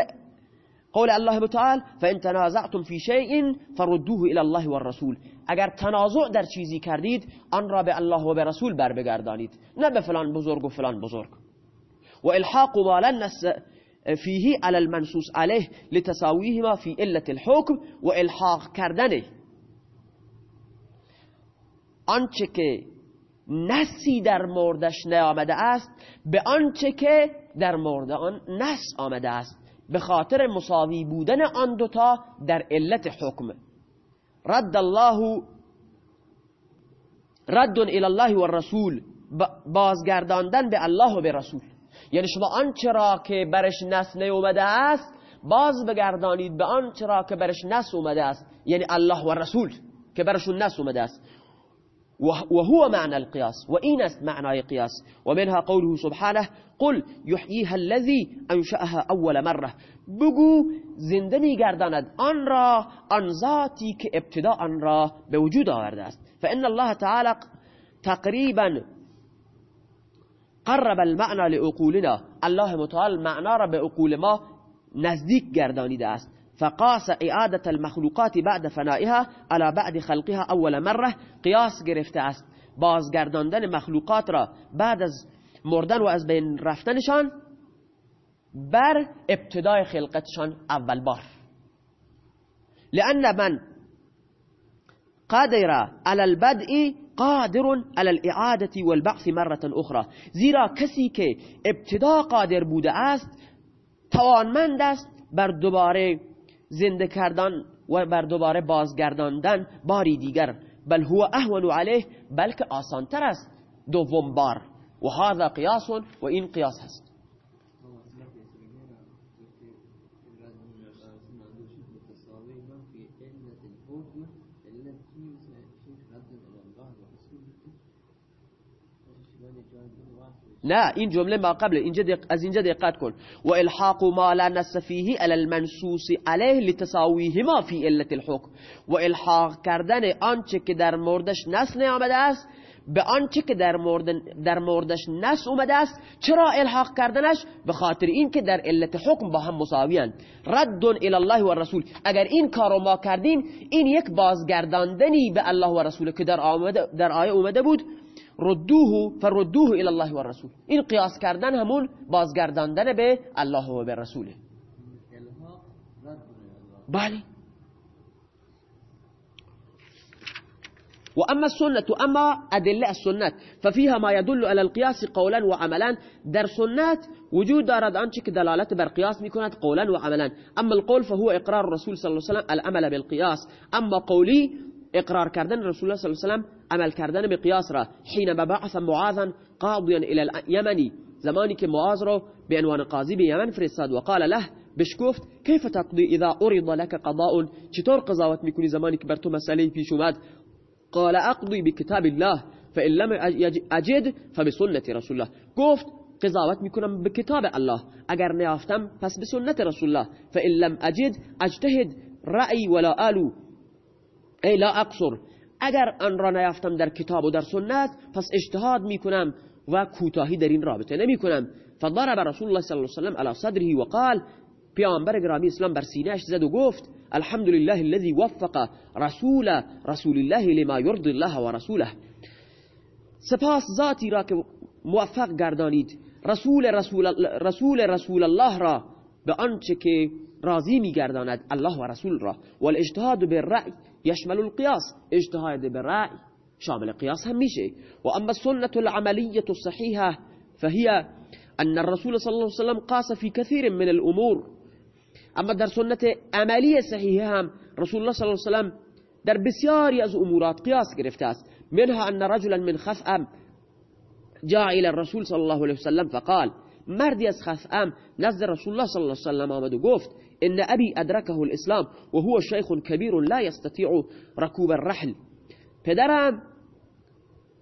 قول الله تعالى فإن تنازعتم في شيء فردوه إلى الله والرسول. اگر تنازع در چیزی کردید آن را به الله و به رسول بر بگردانید. نه به فلان بزرگ و فلان بزرگ. و الحاق ما لنس فيه على المنصوص عليه لتساويهما في علة الحكم و الحاق کردنه. آنچه که نسی در موردش نیامده است به آنچه که در مورد آن نس آمده است. به خاطر مساوی بودن آن دوتا در علت حکم. رد الله رد الى الله و رسول بازگرداندن به الله و به رسول. یعنی شما آنچه را که برش نس نیومده است باز بگردانید به آنچه را که برش نس اومده است. یعنی الله و رسول که برشون نس اومده است. وهو معنى القياس. وإن است معنى قياس ومنها قوله سبحانه قل يحييها الذي أنشأها أول مرة. بگو زنده میگرداند آن را آن ذاتی که ابتدا آن را فإن الله تعالى تقریبا قرب المعنى لعقولنا. الله متعال معنا را به ما نزدیک گردانیده است. فقاس إعادة المخلوقات بعد فنائها على بعد خلقها أول مرة. قیاس گرفته است. بازگرداندن مخلوقات را بعد از مردن و از بین رفتنشان بر ابتدای خلقتشان اول بار. لأن من قادر على البدء قادر على الإعادة والبعث مرة أخرى. زیرا کسی که ابتدا قادر بوده است توانمند است بر دوباره زنده کردن و بر دوباره بازگرداندن باری دیگر. بل هو اهون علیه بلکه آسانتر است. دوم بار. و هذا قیاس و این قیاس هست. نه این جمله ما قبل اینجا از اینجا دقت کن. و الحاق ما لا نص فيه على المنصوص عليه لتساويهما في علت الحكم و الحاق کردن آنچه که در موردش نص نیامده است به آنچه که در مورد در موردش نص اومده است چرا الحاق کردنش؟ به خاطر این که در علت حکم با هم مساویان. رد الى الله و رسول. اگر این کارو ما کردیم این یک بازگرداندنی به الله و رسول که در, در آیه اومده بود ردوه فردوه إلى الله و رسول این قیاس کردن همون بازگرداندن به الله و به رسوله. بله. وأما السنة أما أدلة السنة ففيها ما يدل على القياس قولا وعملا در سنت وجود دارد که دلالت بر قیاس میکند قولا وعملا اما القول فهو اقرار الرسول صلى الله عليه وسلم العمل بالقياس اما قولي إقرار کردن رسول الله صلی الله علیه و عمل کردن به قیاس را. حين بعث معاذا قاضيا إلى اليمن زمانی که معاذ را به عنوان قاضی به یمن فرستاد و قال له بش گفت کیف تقضی إذا اريد لك قضاء؟ چطور قضاوت میکنی زمانی که بر تو مسئله پیش اومد؟ قال أقضي بكتاب الله فإن لم أجد فبسنة رسول الله. گفت قضاوت میکنم به کتاب الله. اگر نیافتم پس به سنت رسول الله. فإن لم أجد أجتهد رأی ولا آلو. ای لا اقصر اگر آن را نیافتم در کتاب و در سنت پس اجتهاد می‌کنم و کوتاهی در این رابطه نمی‌کنم. فضرب رسول الله صلی الله علیه و سلم على صدره وقال پیامبر گرامی اسلام بر سینهش زد و گفت الحمد لله الذي وفق رسول رسول الله لما يرضي الله و رسوله. سپاس ذاتی را که موفق گردانید. رسول رسول, رسول رسول الله را به آنچه که راضی میگرداند الله و رسول را. والاجتهاد بالرأی يشمل القياس. اجتهاد بالرأي. شامل قياس هم میشه و اما السنة العملية الصحيحة فهي أن الرسول صلى الله عليه وسلم قاس في كثير من الأمور. أما در سنت عملی صحیحه هم رسول الله صلی الله علیه وسلم در بسیاری از أمورات قیاس گرفته منها أن رجلا من خثعم جاء إلى الرسول صلی الله علیه وسلم فقال مردی از خثعم نزد رسول الله صلی الله علیه وسلم آمد و گفت إن أبي أدركه الإسلام وهو شيخ كبير لا يستطيع ركوب الرحل. پدرم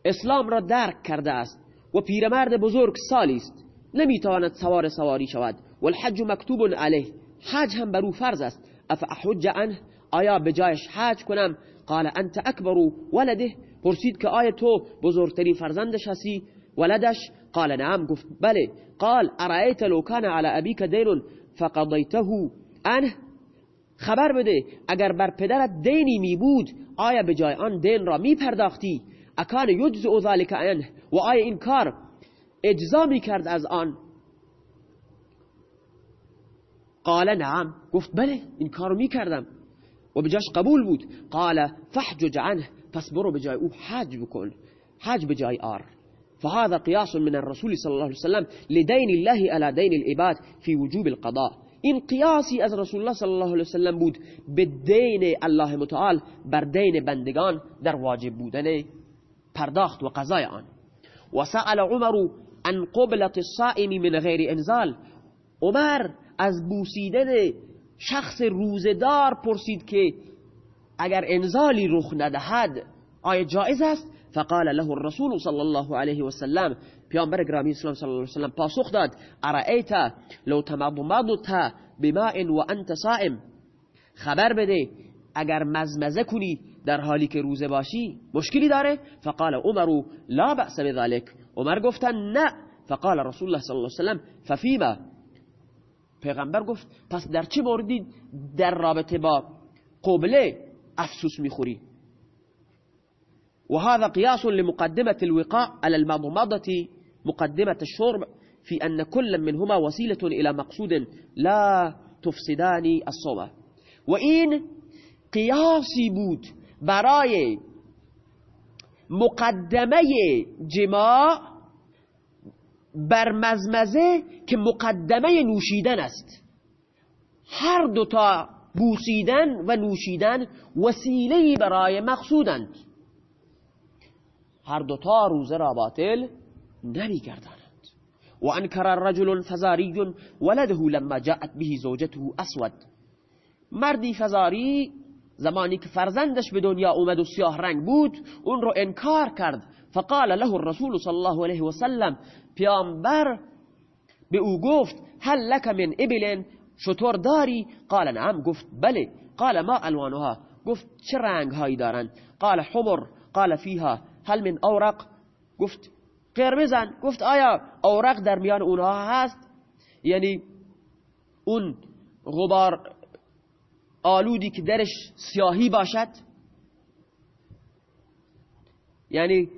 إسلام را درک کرده است و پیرمرد بزرگ سالی است. نمیتواند سوار سواری شود والحج مکتوب علیه. حج هم بر أو فرض است. اف احج عنه؟ آیا به جایش حج کنم؟ قال انت اکبر ولده. پرسید که آیا تو بزرگترین فرزندش هستی؟ ولدش؟ قال نعم. گفت بله. قال ارأيت لو كان على ابيك دين فقضيته عنه خبر بده اگر بر پدرت دینی می بود آیا به جای آن دین را می پرداختی؟ اکان یجزع ذلك عنه و آیا این کار اجزا می کرد از آن؟ قال نعم گفت بله این کارو می‌کردم و بجاش قبول بود. قال فحجج عنه پس برو بجای او حج بکن. حج بجای آر. فهذا قياس من الرسول صلى الله عليه وسلم لدين الله على دين العباد في وجوب القضاء. این قیاسی از رسول الله صلی الله علیه وسلم بود به دین الله متعال بر دین بندگان در واجب بودن پرداخت و قضای آن. و سأل عمر عن قبلة الصائم من غیر انزال. عمر از بوسیدن شخص روزدار پرسید که اگر انزالی رخ ندهد آیا جایز است؟ فقال له الرسول صلی الله علیه و سلم پیامبر گرامی اسلام صلی الله علیه و سلم پاسخ داد ارایت لو تمضمضت بماء و انت صائم؟ خبر بده اگر مزمزه کنی در حالی که روزه باشی مشکلی داره؟ فقال عمر لا بأس بذلك عمر گفتن نه. فقال رسول الله صلی الله علیه و سلم ففیما. پیغمبر گفت پس در چه موردی در رابطه با قبله افسوس می‌خوری؟ وهذا قياس لمقدمة الوقاء على المضمضة. مقدمة الشرب في أن كل منهما وسيلة إلى مقصود لا تفسدان الصوم. وإن قياسي بود برای مقدمه جماع بر مزمزه که مقدمه نوشیدن است. هر دوتا بوسیدن و نوشیدن وسیله برای مقصودند. هر دوتا روزه را باطل نمیگردانند و انکر رجل فزاری ولده لما جاءت به زوجته أسود. مردی فزاری زمانی که فرزندش به دنیا اومد و سیاه رنگ بود اون رو انکار کرد. فقال له الرسول صلی الله علیه و سلم پیامبر به أو گفت هل لك من ابل؟ شطور داری؟ قال نعم. گفت بله. قال ما الوانها؟ گفت چه رنگ هایی دارن قال حمر. قال فيها هل من اورق؟ گفت قرمزن. گفت آیا اورق در میان اونها هست؟ یعنی اون غبار آلودی که درش سیاهی باشد؟ یعنی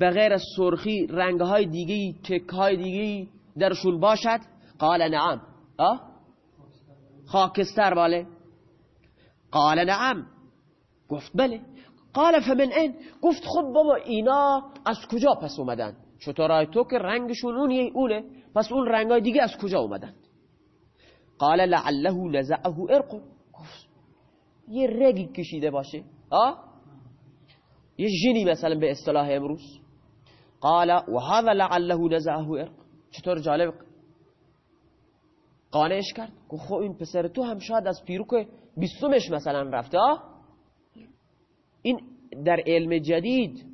بغیر سرخی رنگ های دیگه تک های دیگه درشون باشد؟ قال نعم؟ خاکستر باله. قال نعم. گفت بله. قال فمن این؟ گفت خب بابا اینا از کجا پس اومدن؟ چطور تو که رنگشون اون اونه پس اون رنگ های دیگه از کجا اومدن؟ قال لعله نزعه ارق. گفت یه رگی کشیده باشه. آه یه جنی مثلا به اصطلاح امروز. قال و هذا لعله نزعه ارق. چطور جالب؟ قانعش کرد. گفت خب این پسر تو هم شاید از پیروک بیستمش مثلا رفته این در علم جدید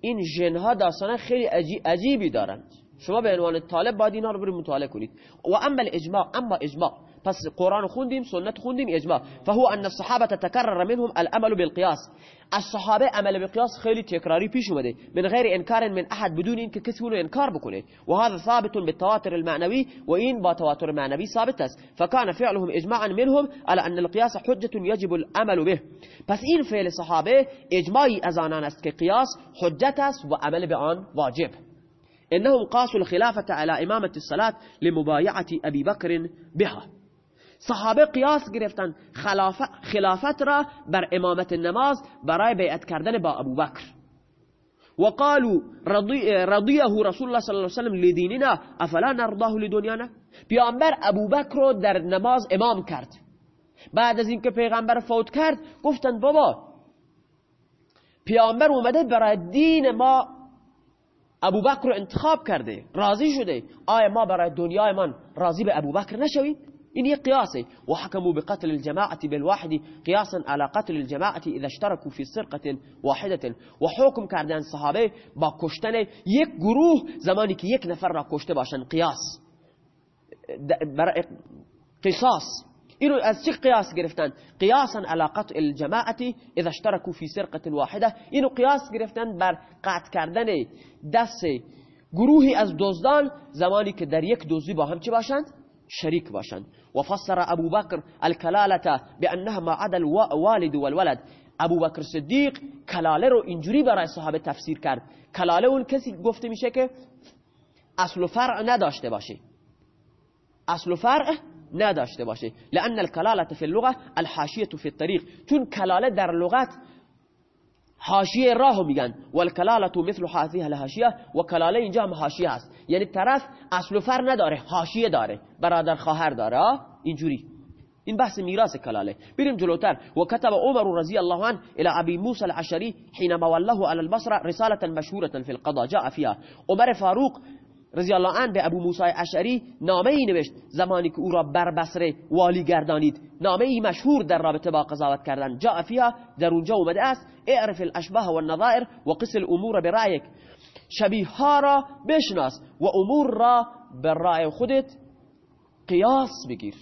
این جنها داستان خیلی عجیبی دارند. شما به عنوان طالب باید اینا رو برید مطالعه کنید. و اما الاجماع اما اجماع. پس قرآن خوندیم سنت خوندیم اجماع فهو أن الصحابة تتكرر منهم الأمل بالقياس. الصحابة عمل بالقياس خیلی تکراری پیش اومده من غیر انکار من أحد بدون اینکه کسی اونو انکار بکنه و هذا ثابت بالتواتر المعنوي و این با تواتر معنوی ثابت است. فكان فعلهم اجماعا منهم على أن القياس حجة يجب العمل به. پس این فعل صحابة اجماعی از آنان است که قیاس حجت است و عمل به آن واجب. إنهم قاسوا الخلافة على إمامة الصلاة لمبايعة أبي بكر بها. صحابه قیاس گرفتن. خلافت را بر امامت نماز برای بیعت کردن با ابو بکر. و قالوا رضیه رسول الله صلی الله علیه وسلم لدیننا افلا نرضاه لدنیانا؟ پیامبر ابو بکر رو در نماز امام کرد. بعد از اینکه پیغمبر فوت کرد گفتند بابا پیامبر اومده برای دین ما ابو بکر رو انتخاب کرده راضی شده. آیا ما برای دنیای من راضی به ابو بکر نشویم؟ این یک قیاسه و حکموا بقتل الجماعة بالواحد قیاسا على قتل الجماعة إذا اشتركوا في سرقة واحدة. و حکم کردن صحابه با کشتن یک گروه زمانی که نفر را کشته باشن قیاس قصاص. اینو از چه قیاس گرفتن؟ على قتل الجماعة إذا اشتركوا في سرقة واحدة. اینو قیاس گرفتن بر قطع کردن دست گروهی از دزدان زمانی که در یک دزدی با هم چه باشند؟ شریک باشند و فسر أبو بکر الکلالة بأنها ما عدا الوالد والولد. أبو بکر صدیق کلاله رو اینجوری برای صحابة تفسیر کرد. کلاله اون کسی گفته میشه که اصل و فرع نداشته باشه. اصل و فرع نداشته باشه. لأن الكلالة في اللغة الحاشية في الطريق. چون کلاله در لغت حاشیه راه میگن. والکلاله مثل حاذیه الحاشیه و کلاله اینجا هم حاشیه یعنی طرف اصل و فر نداره حاشیه داره برادر خواهر داره. اینجوری. این بحث میراث کلاله. بریم جلوتر. و کتب عمر رضی الله عنه الى ابي موسى العشري حينما ولاه على البصره رساله مشهوره في القضاء جاء فيها عمر فاروق رضی الله عنه به ابو موسی اشعری نامه ای نوشت زمانی که او را بر بصره والی گردانید. نامه ای مشهور در رابطه با قضاوت کردن. فيها در اونجا اومده است اعرف الاشباه والنظائر وقس الامور برأيك شبیه ها را بشناس و امور را به رأی خودت قیاس بگیر.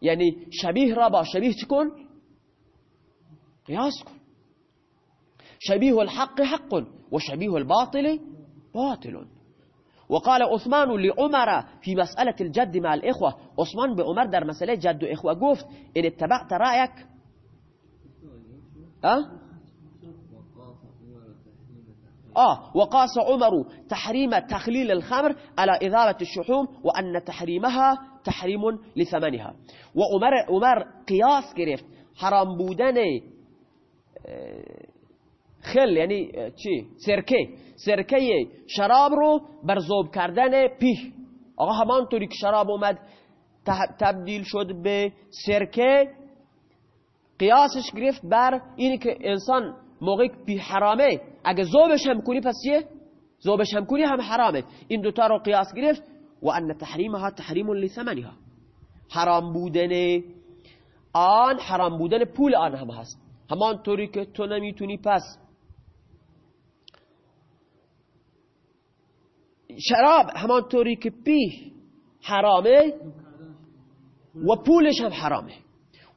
یعنی شبیه را با شبیه چکن قیاس کن. شبیه الحق حق و شبیه الباطل باطل. وقال عثمان لعمر في مسألة الجد مع الإخوة. عثمان به عمر در مسألة جد و إخوة گفت إن اتبعت رأيك؟ أه؟ آه وقاس عمر تحريم تخليل الخمر على إذابة الشحوم وأن تحريمها تحريم لثمنها. وعمر عمر قياس گرفت. حرام بودن خل یعنی چی؟ سرکه. سرکه شراب رو بر زوب کردن پیه. آقا همانطوری که شراب اومد تبدیل شد به سرکه قیاسش گرفت بر اینی که انسان موقعی پیه حرامه اگه زوبش هم کنی پس چیه؟ زوبش هم کنی هم حرامه. این دوتا رو قیاس گرفت. و ان تحریمها تحریم لثمنها. حرام بودن آن حرام بودن پول آن هم هست. همانطوری که تو نمی‌تونی پس شراب همانطوری که پیه حرامه و پولش هم حرامه.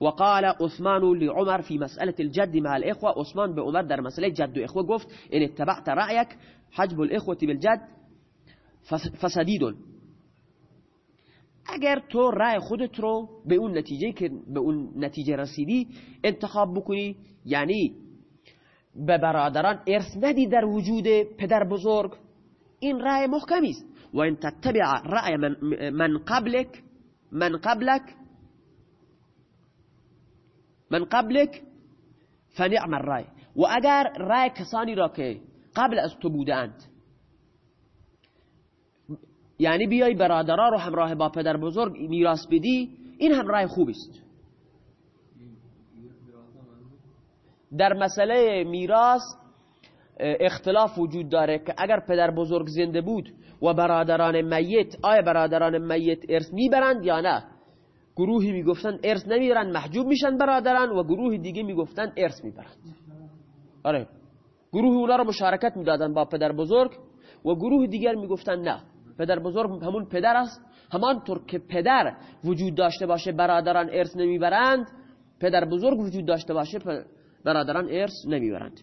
وقال عثمان لعمر في مسألة الجد مع الإخوة. عثمان بعمر در مسألة جد و اخوة گفت ان اتبعت رأيك حجب الإخوة بالجد فسدید اگر تو رأی خودت رو به اون نتیجه که به اون نتیجه رسیدی انتخاب بکنی یعنی به برادران ارث ندی در وجود پدر بزرگ إن رأي محكميس. وإن تتبع رأي من, من قبلك من قبلك من قبلك فنعم الرأي. وأجر رأي كساني راكي قبل أستبودانت یعنی يعني بیای برادرا رو همراه با پدر بزرگ میراث بدی این هم رأی خوب است در مسئله میراث اختلاف وجود داره که اگر پدر بزرگ زنده بود و برادران میت آیا برادران میت ارث می‌برند یا نه؟ گروهی می‌گفتن ارث نمی‌برند محجوب میشن برادران و گروه دیگه می‌گفتن ارث می‌برند. آره. گروه اونا رو مشارکت می‌دادن با پدر بزرگ و گروه دیگر می‌گفتن نه. پدر بزرگ همون پدر است. همانطور که پدر وجود داشته باشه برادران ارث نمی‌برند پدر بزرگ وجود داشته باشه برادران ارث نمی‌برند.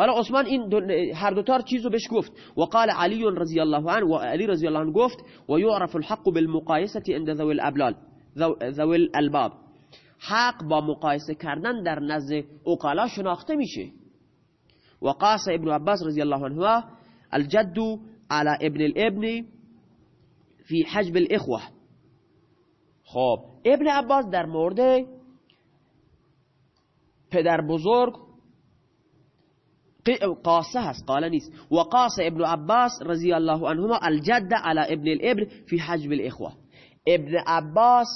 حالا عثمان این هر دو تار چیزو بهش گفت. و قال علی رضی الله عنه و علی رضی الله عنه گفت و یعرف الحق بالمقایسة عند ذوي الابلال ذوي الالباب. حق با مقایسه کردن در نزد اقلا شناخته میشه. و قاس ابن عباس رضی الله عنه الجد على ابن الابن فی حجب الاخوة. خب ابن عباس در مورد پدر بزرگ قاسه هست قال نیست و قاس ابن عباس رضی الله عنهما الجد على ابن الابن فی حجب الإخوة. ابن عباس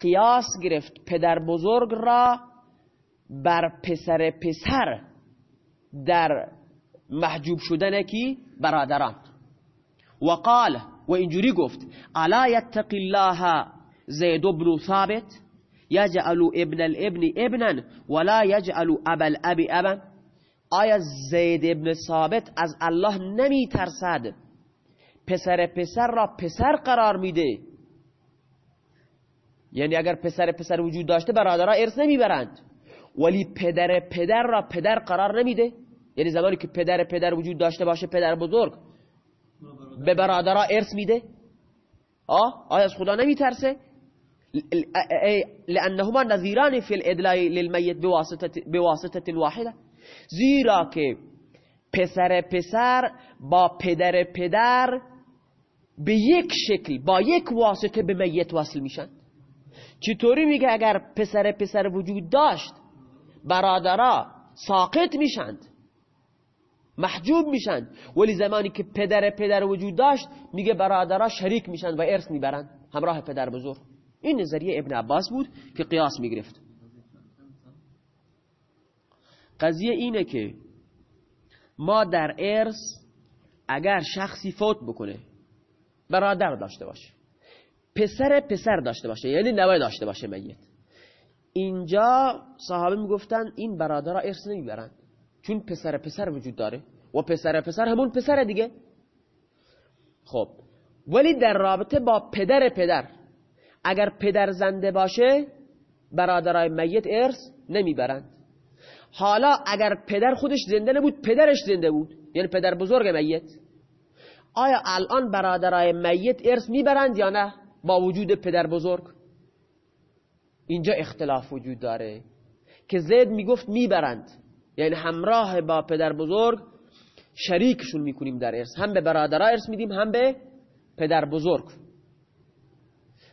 قیاس گرفت. پدر بزرگ را بر پسر پسر در محجوب شدن کی؟ برادران. و قال و اینجوری گفت الا یتقی الله زید بن ثابت یجعل ابن الابن ابنا ولا یجعل ابا الأب ابا؟ آیا زید ابن ثابت از الله نمی ترسد پسر پسر را پسر قرار میده. یعنی اگر پسر پسر وجود داشته برادرها ارث نمی‌برند. ولی پدر پدر را پدر قرار نمیده. یعنی زمانی که پدر پدر وجود داشته باشه پدر بزرگ به برادرها ارث میده. آه؟ آیا از خدا نمیترسه؟ لانهما نظیران فی الادلاء للمیت بواسطه واحده زیرا که پسر پسر با پدر پدر به یک شکل با یک واسطه به میت وصل میشن. چطوری میگه اگر پسر پسر وجود داشت برادرها ساقط میشند محجوب میشن ولی زمانی که پدر پدر وجود داشت میگه برادرها شریک میشن و ارث می‌برن همراه پدر بزرگ. این نظریه ابن عباس بود که قیاس می‌گرفت. قضیه اینه که ما در ارث اگر شخصی فوت بکنه برادر داشته باشه. پسر پسر داشته باشه یعنی نوه داشته باشه میت. اینجا صحابه می‌گفتن این برادرها ارث نمی‌برن. چون پسر پسر وجود داره و پسر پسر همون پسر دیگه. خب ولی در رابطه با پدر پدر اگر پدر زنده باشه برادرای میت ارث نمی‌برند حالا اگر پدر خودش زنده نبود پدرش زنده بود. یعنی پدر بزرگ میت. آیا الان برادرای میت ارث می‌برند یا نه؟ با وجود پدر بزرگ. اینجا اختلاف وجود داره. که زید می‌گفت می‌برند. یعنی همراه با پدر بزرگ شریکشون می‌کنیم در ارث. هم به برادرها ارث میدیم هم به پدر بزرگ.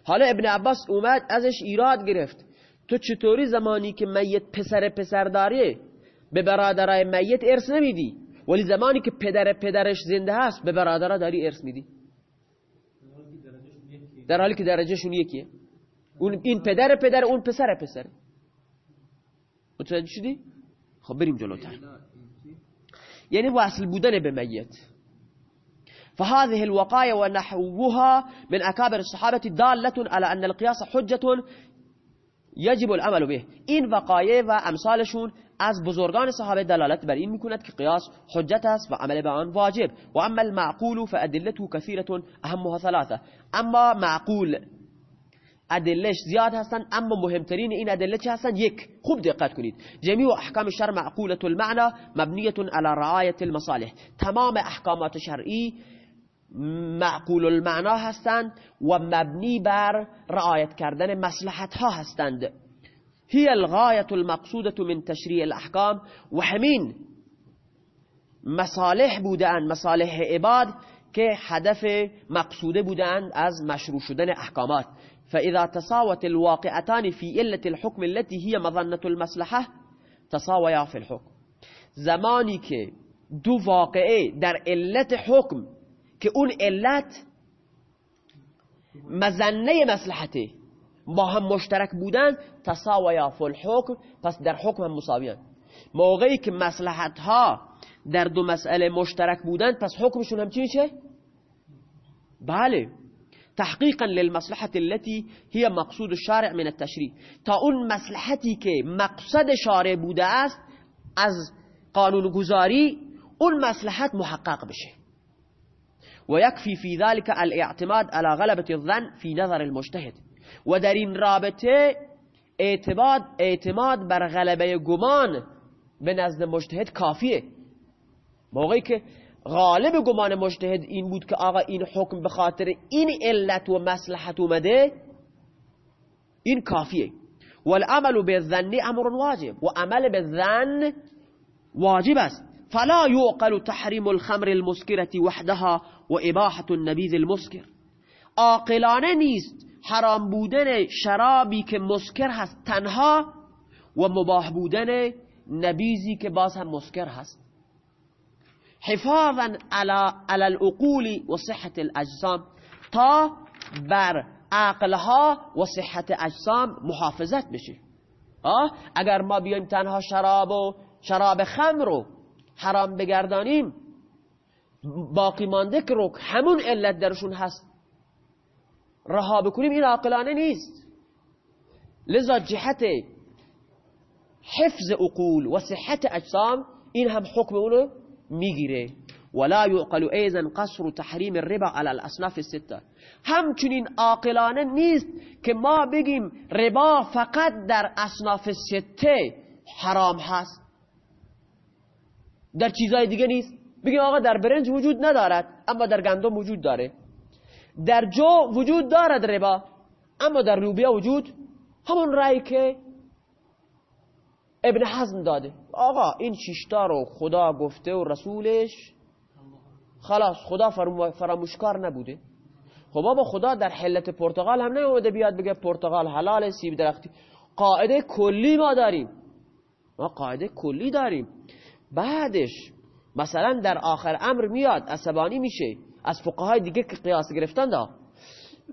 حالا ابن عباس اومد ازش ایراد گرفت. تو چطوری زمانی که میت پسر پسر داره به برادرای میت ارث نمیدی؟ ولی زمانی که پدر پدرش زنده هست به برادرها داری ارث میدی. در حالی که درجهشون یکیه. اون این پدر پدر اون پسر پسر. متوجه شدی؟ خب بریم جلوتر. یعنی وصل بودن به میت. فهذه الوقايا ونحوها من أكابر الصحابة دالة على أن القياس حجة يجب العمل به. این وقایع و أمثالشون از بزرگان صحابه دلالت بر این میکند که قیاس حجت است و عمل به آن واجب. و اما المعقول فأدلته كثيرة أهمها ثلاثة. اما معقول ادلهش زیاد هستن اما مهمترین این ادله چه هستن؟ یک خوب دقت کنید. جمیع احکام شرع معقولة المعنى مبنیه على رعایة المصالح. تمام احکامات شرعی معقول المعنا هستند و مبنی بر رعایت کردن مصلحت ها هستند. هي الغاية المقصودة من تشریع الاحکام و همین مصالح بودن مصالح عباد که هدف مقصوده بودند از مشروع شدن احکامات. فإذا تساوت الواقعتان في علة الحكم التي هي مظنة المصلحة تساويا في الحكم. زمانی که دو واقعه در علت حکم که اون علت مزنه مصلحته. با هم مشترک بودن تساویا فی الحکم پس در حکم هم مساویان موقعی که مصلحت ها در دو مسئله مشترک بودن پس حکمشون هم چی چه؟ بله. تحقیقا للمصلحة التي هي مقصود الشارع من التشریع. تا اون مصلحتی که مقصد شارع بوده است از قانون گذاری اون مصلحت محقق بشه. و یکفی فی ذلك الاعتماد على غلبة الظن فی نظر المجتهد. و در این رابطة اعتماد اعتماد بر غلبة گمان به نزد مجتهد کافیه. موقعی که غالب گمان مجتهد این بود که آقا این حکم به خاطر این علت و مصلحت اومده این کافیه. والعمل بالظن أمر واجب و عمل واجب است. فلا يعقل تحریم الخمر المسكرة وحدها و اباحة النبیذ المسکر عاقلانه نیست حرام بودن شرابی که مسکر هست تنها و مباح بودن نبیزی که باز هم مسکر هست. حفاظا على العقول و صحت الاجسام تا بر عقلها و صحت اجسام محافظت بشه. آه اگر ما بیایم تنها شراب و شراب خمر رو حرام بگردانیم باقی مانده که رو همون علت درشون هست. رها بکنیم این عاقلانه نیست. لذا جهت حفظ عقول و صحت اجسام این هم حکم اونو می‌گیره. ولا يعقل ايضا قصر تحریم الربا على الاصناف السته همچنین عاقلانه نیست که ما بگیم ربا فقط در اصناف سته حرام هست. در چیزای دیگه نیست. بگیم آقا در برنج وجود ندارد اما در گندم وجود داره. در جو وجود دارد ربا اما در لوبیا وجود. همون رأی که ابن حزم داده. آقا این شیشتا رو خدا گفته و رسولش خلاص خدا فراموشکار نبوده. خب بابا خدا در حلت پرتغال هم نیومده بیاد بگه پرتغال حلال سیب درختی. قاعده کلی ما داریم. ما قاعده کلی داریم. بعدش مثلا در آخر امر میاد عصبانی میشه. از فقهای دیگه که قیاس گرفتن دا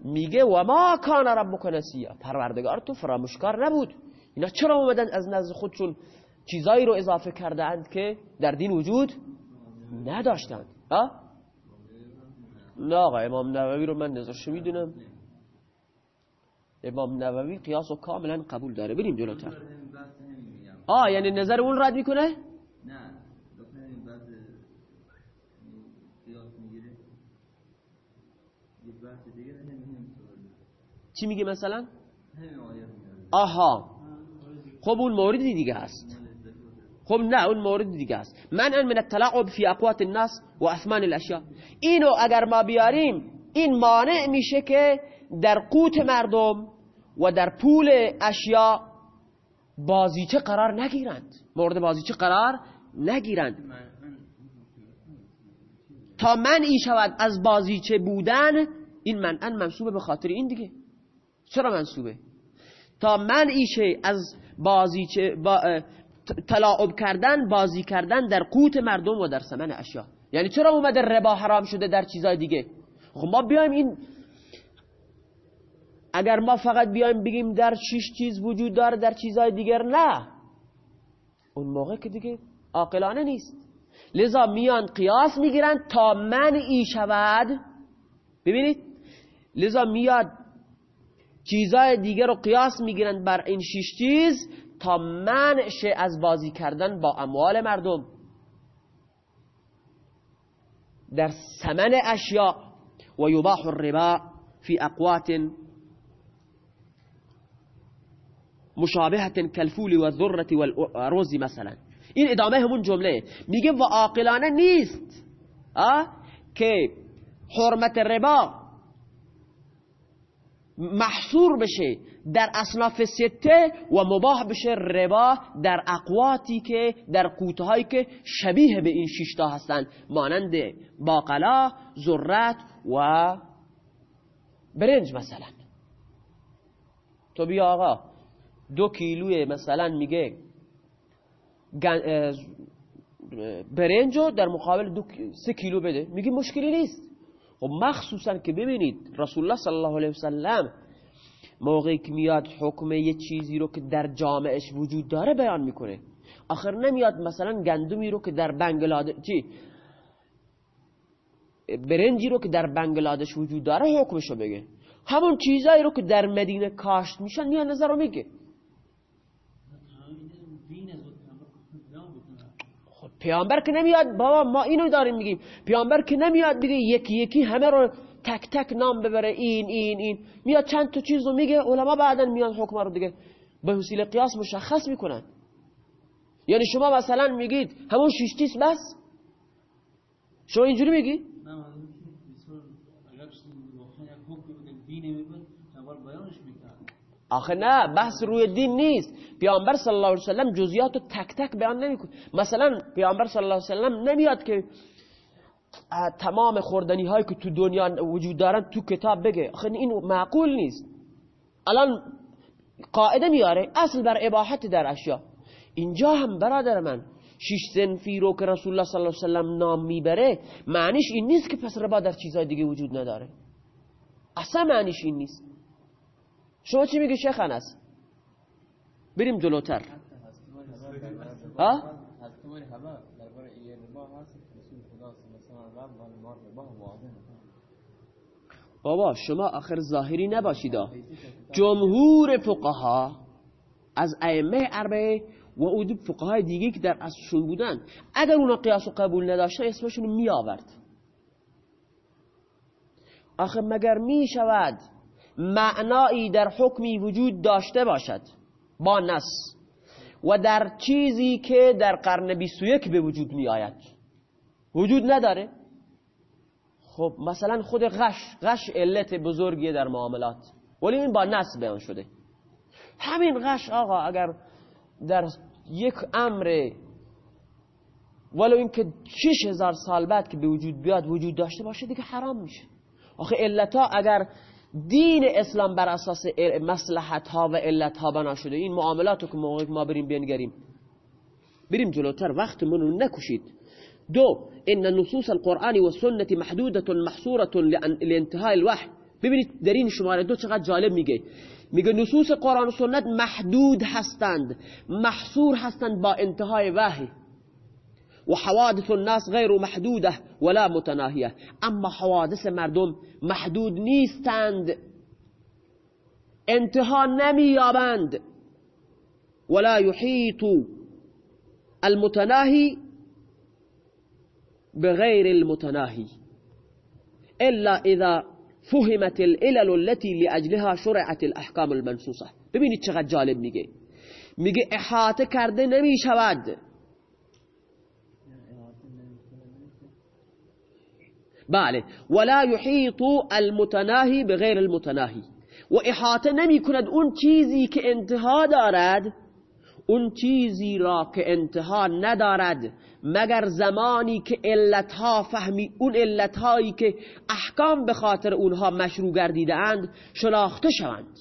میگه و ما کان ربک نسیا پروردگار تو فراموشکار نبود. اینا چرا اومدن از نزد خودشون چیزایی رو اضافه کرده اند که در دین وجود نداشتند؟ ها؟ نه آقا امام نووی رو من نظرش می‌دونم. امام نووی قیاس و کاملا قبول داره. بریم جلوتر. آه یعنی نظر اون رد می‌کنه؟ چی میگه مثلا؟ آها. خب اون مورد دیگه است. خب نه اون مورد دیگه است. منع من التلاعب فی اقوات الناس و اثمان الاشیاء. اینو اگر ما بیاریم این مانع میشه که در قوت مردم و در پول اشیاء بازیچه قرار نگیرند. مورد بازیچه قرار نگیرند. تا من ای شود از بازیچه بودن این منعن منصوبه به خاطر این دیگه. چرا منصوبه؟ تا من ایشه از بازیچه با تلاعب کردن بازی کردن در قوت مردم و در سمن اشیا. یعنی چرا اومده ربا حرام شده در چیزای دیگه؟ خب ما بیایم این اگر ما فقط بیایم بگیم در شش چیز وجود داره در چیزای دیگر نه. اون موقع که دیگه عاقلانه نیست. لذا میان قیاس می‌گیرن تا من ای شود. ببینید؟ لذا میاد چیزای دیگر رو قیاس می‌گیرن بر این شش چیز تا منعش از بازی کردن با اموال مردم. در سمن اشیاء و یباح الربا فی اقوات مشابهت کالفول و الذره والرز مثلا. این ادامه همون جمله. میگه و عاقلانه نیست که حرمت ربا محصور بشه در اصناف سته و مباح بشه ربا در اقواتی که در قوتهایی که شبیه به این شیشتا هستن مانند باقلا ذرت و برنج مثلا. تو بیا آقا دو کیلوی مثلا میگه برنجو در مقابل دو سه کیلو بده. میگه مشکلی نیست. خب مخصوصا که ببینید رسول الله صلی الله علیه وسلم موقعی که میاد حکم یه چیزی رو که در جامعش وجود داره بیان می‌کنه. آخر نمیاد مثلا گندمی رو که در بنگلادش چی؟ برنجی رو که در بنگلادش وجود داره حکمشو بگه. همون چیزایی رو که در مدینه کاشت میشن میاد نظر رو میگه خب پیامبر که نمیاد بابا ما اینو داریم میگیم. پیامبر که نمیاد بگه یکی یکی همه رو تک تک نام ببره. این این این. میاد چند تا چیز رو میگه علما بعدا میان حکم رو دیگه. به وسیله قیاس مشخص می‌کنن. یعنی شما مثلا میگید همون شیشتیس بس؟ شما اینجوری میگی؟ آخه نه بحث روی دین نیست. پیامبر صلی الله علیه وسلم جزئیات رو تک تک بیان نمی‌کنه. مثلا پیامبر صلی الله علیه وسلم نمیاد که تمام خوردنی هایی که تو دنیا وجود دارن تو کتاب بگه. آخه این معقول نیست. الان قاعده میاره اصل بر اباحت در اشیا. اینجا هم برادر من شش سنفی رو که رسول الله صلی الله علیه وسلم نام می‌بره معنیش این نیست که پس ربا در چیزهای دیگه وجود نداره. اصلا معنیش این نیست. شما چی میگه شیخ انس؟ بریم جلوتر. ها؟ بابا شما آخر ظاهری نباشید جمهور فقها از ائمه اربعه و اون فقهای دیگه که در اصلشون بودن اگر اونا قیاس و قبول نداشتن اسمشون می آورد آخه مگر می شود معنایی در حکمی وجود داشته باشد؟ با نس و در چیزی که در قرن 21 به وجود می آید وجود نداره. خب مثلا خود غش. غش علت بزرگی در معاملات. ولی این با نس بیان شده. همین غش آقا اگر در یک امر ولو اینکه شش هزار سال بعد که به وجود بیاد وجود داشته باشه دیگه حرام میشه. آخه علتا اگر دین اسلام بر اساس مصلحت ها و علت ها بنا شده. این معاملات که موقع ما بریم بینگریم. بریم جلوتر وقت منو نکشید دو ان نصوص القرآن و سنت محدودة محصورة لانتهاء الوحی. ببینید در این شماره دو چقدر جالب میگه. میگه نصوص قرآن و سنت محدود هستند. محصور هستند با انتهای وحی. و حوادث الناس غیر محدودة ولا متناهیه أما حوادث مردم محدود نیستند انتها نمییابند ولا يحيط المتناهي بغير المتناهي. إلا إذا فهمت العلل التي لأجلها شرعت الاحکام المنصوصة. ببینید چقدر جالب میگه میگه إحاطة کرده نمیشود بله ولا يحيط المتناهي بغير المتناهي. و احاطه نمی کند اون چیزی که انتها دارد اون چیزی را که انتها ندارد. مگر زمانی که علتها فهمی اون علتهایی که احکام به خاطر اونها مشروع گردیده اند شناخته شوند.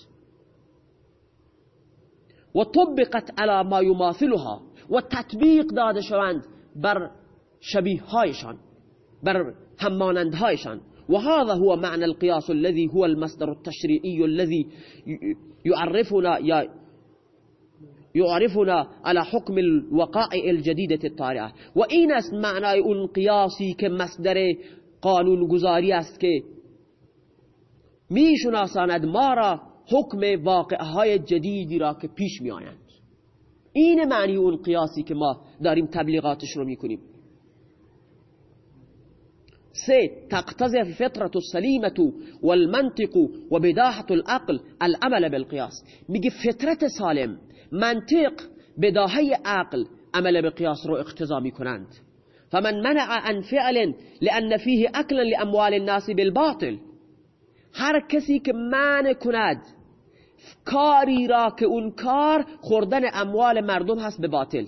و طبقت على ما یماثلها و تطبیق داده شوند بر شبیه هایشان بر همانندهایشان. وهذا هو معنى القياس الذي هو المصدر التشريعي الذي يعرفنا يعرفنا على حكم الوقائع الجديدة الطارئة و این است معنای اون قیاسی که مصدر قانون گذاری است که میشناساند ما را حکم واقعهای جدیدی را که پیش میآیند. این معنی اون قیاسی که ما داریم تبلیغاتش رو میکنیم. سه تقتضي الفطرة السليمة والمنطق وبداحة العقل العمل بالقياس. میگه فطرت سالم منطق بداهه عقل عمل بقياس رو اقتضا میکنند فمن منع عن فعل لأن فيه أكلا لأموال الناس بالباطل هر کسی که منع کند کاری را که اون کار خوردن اموال مردم هست به باطل.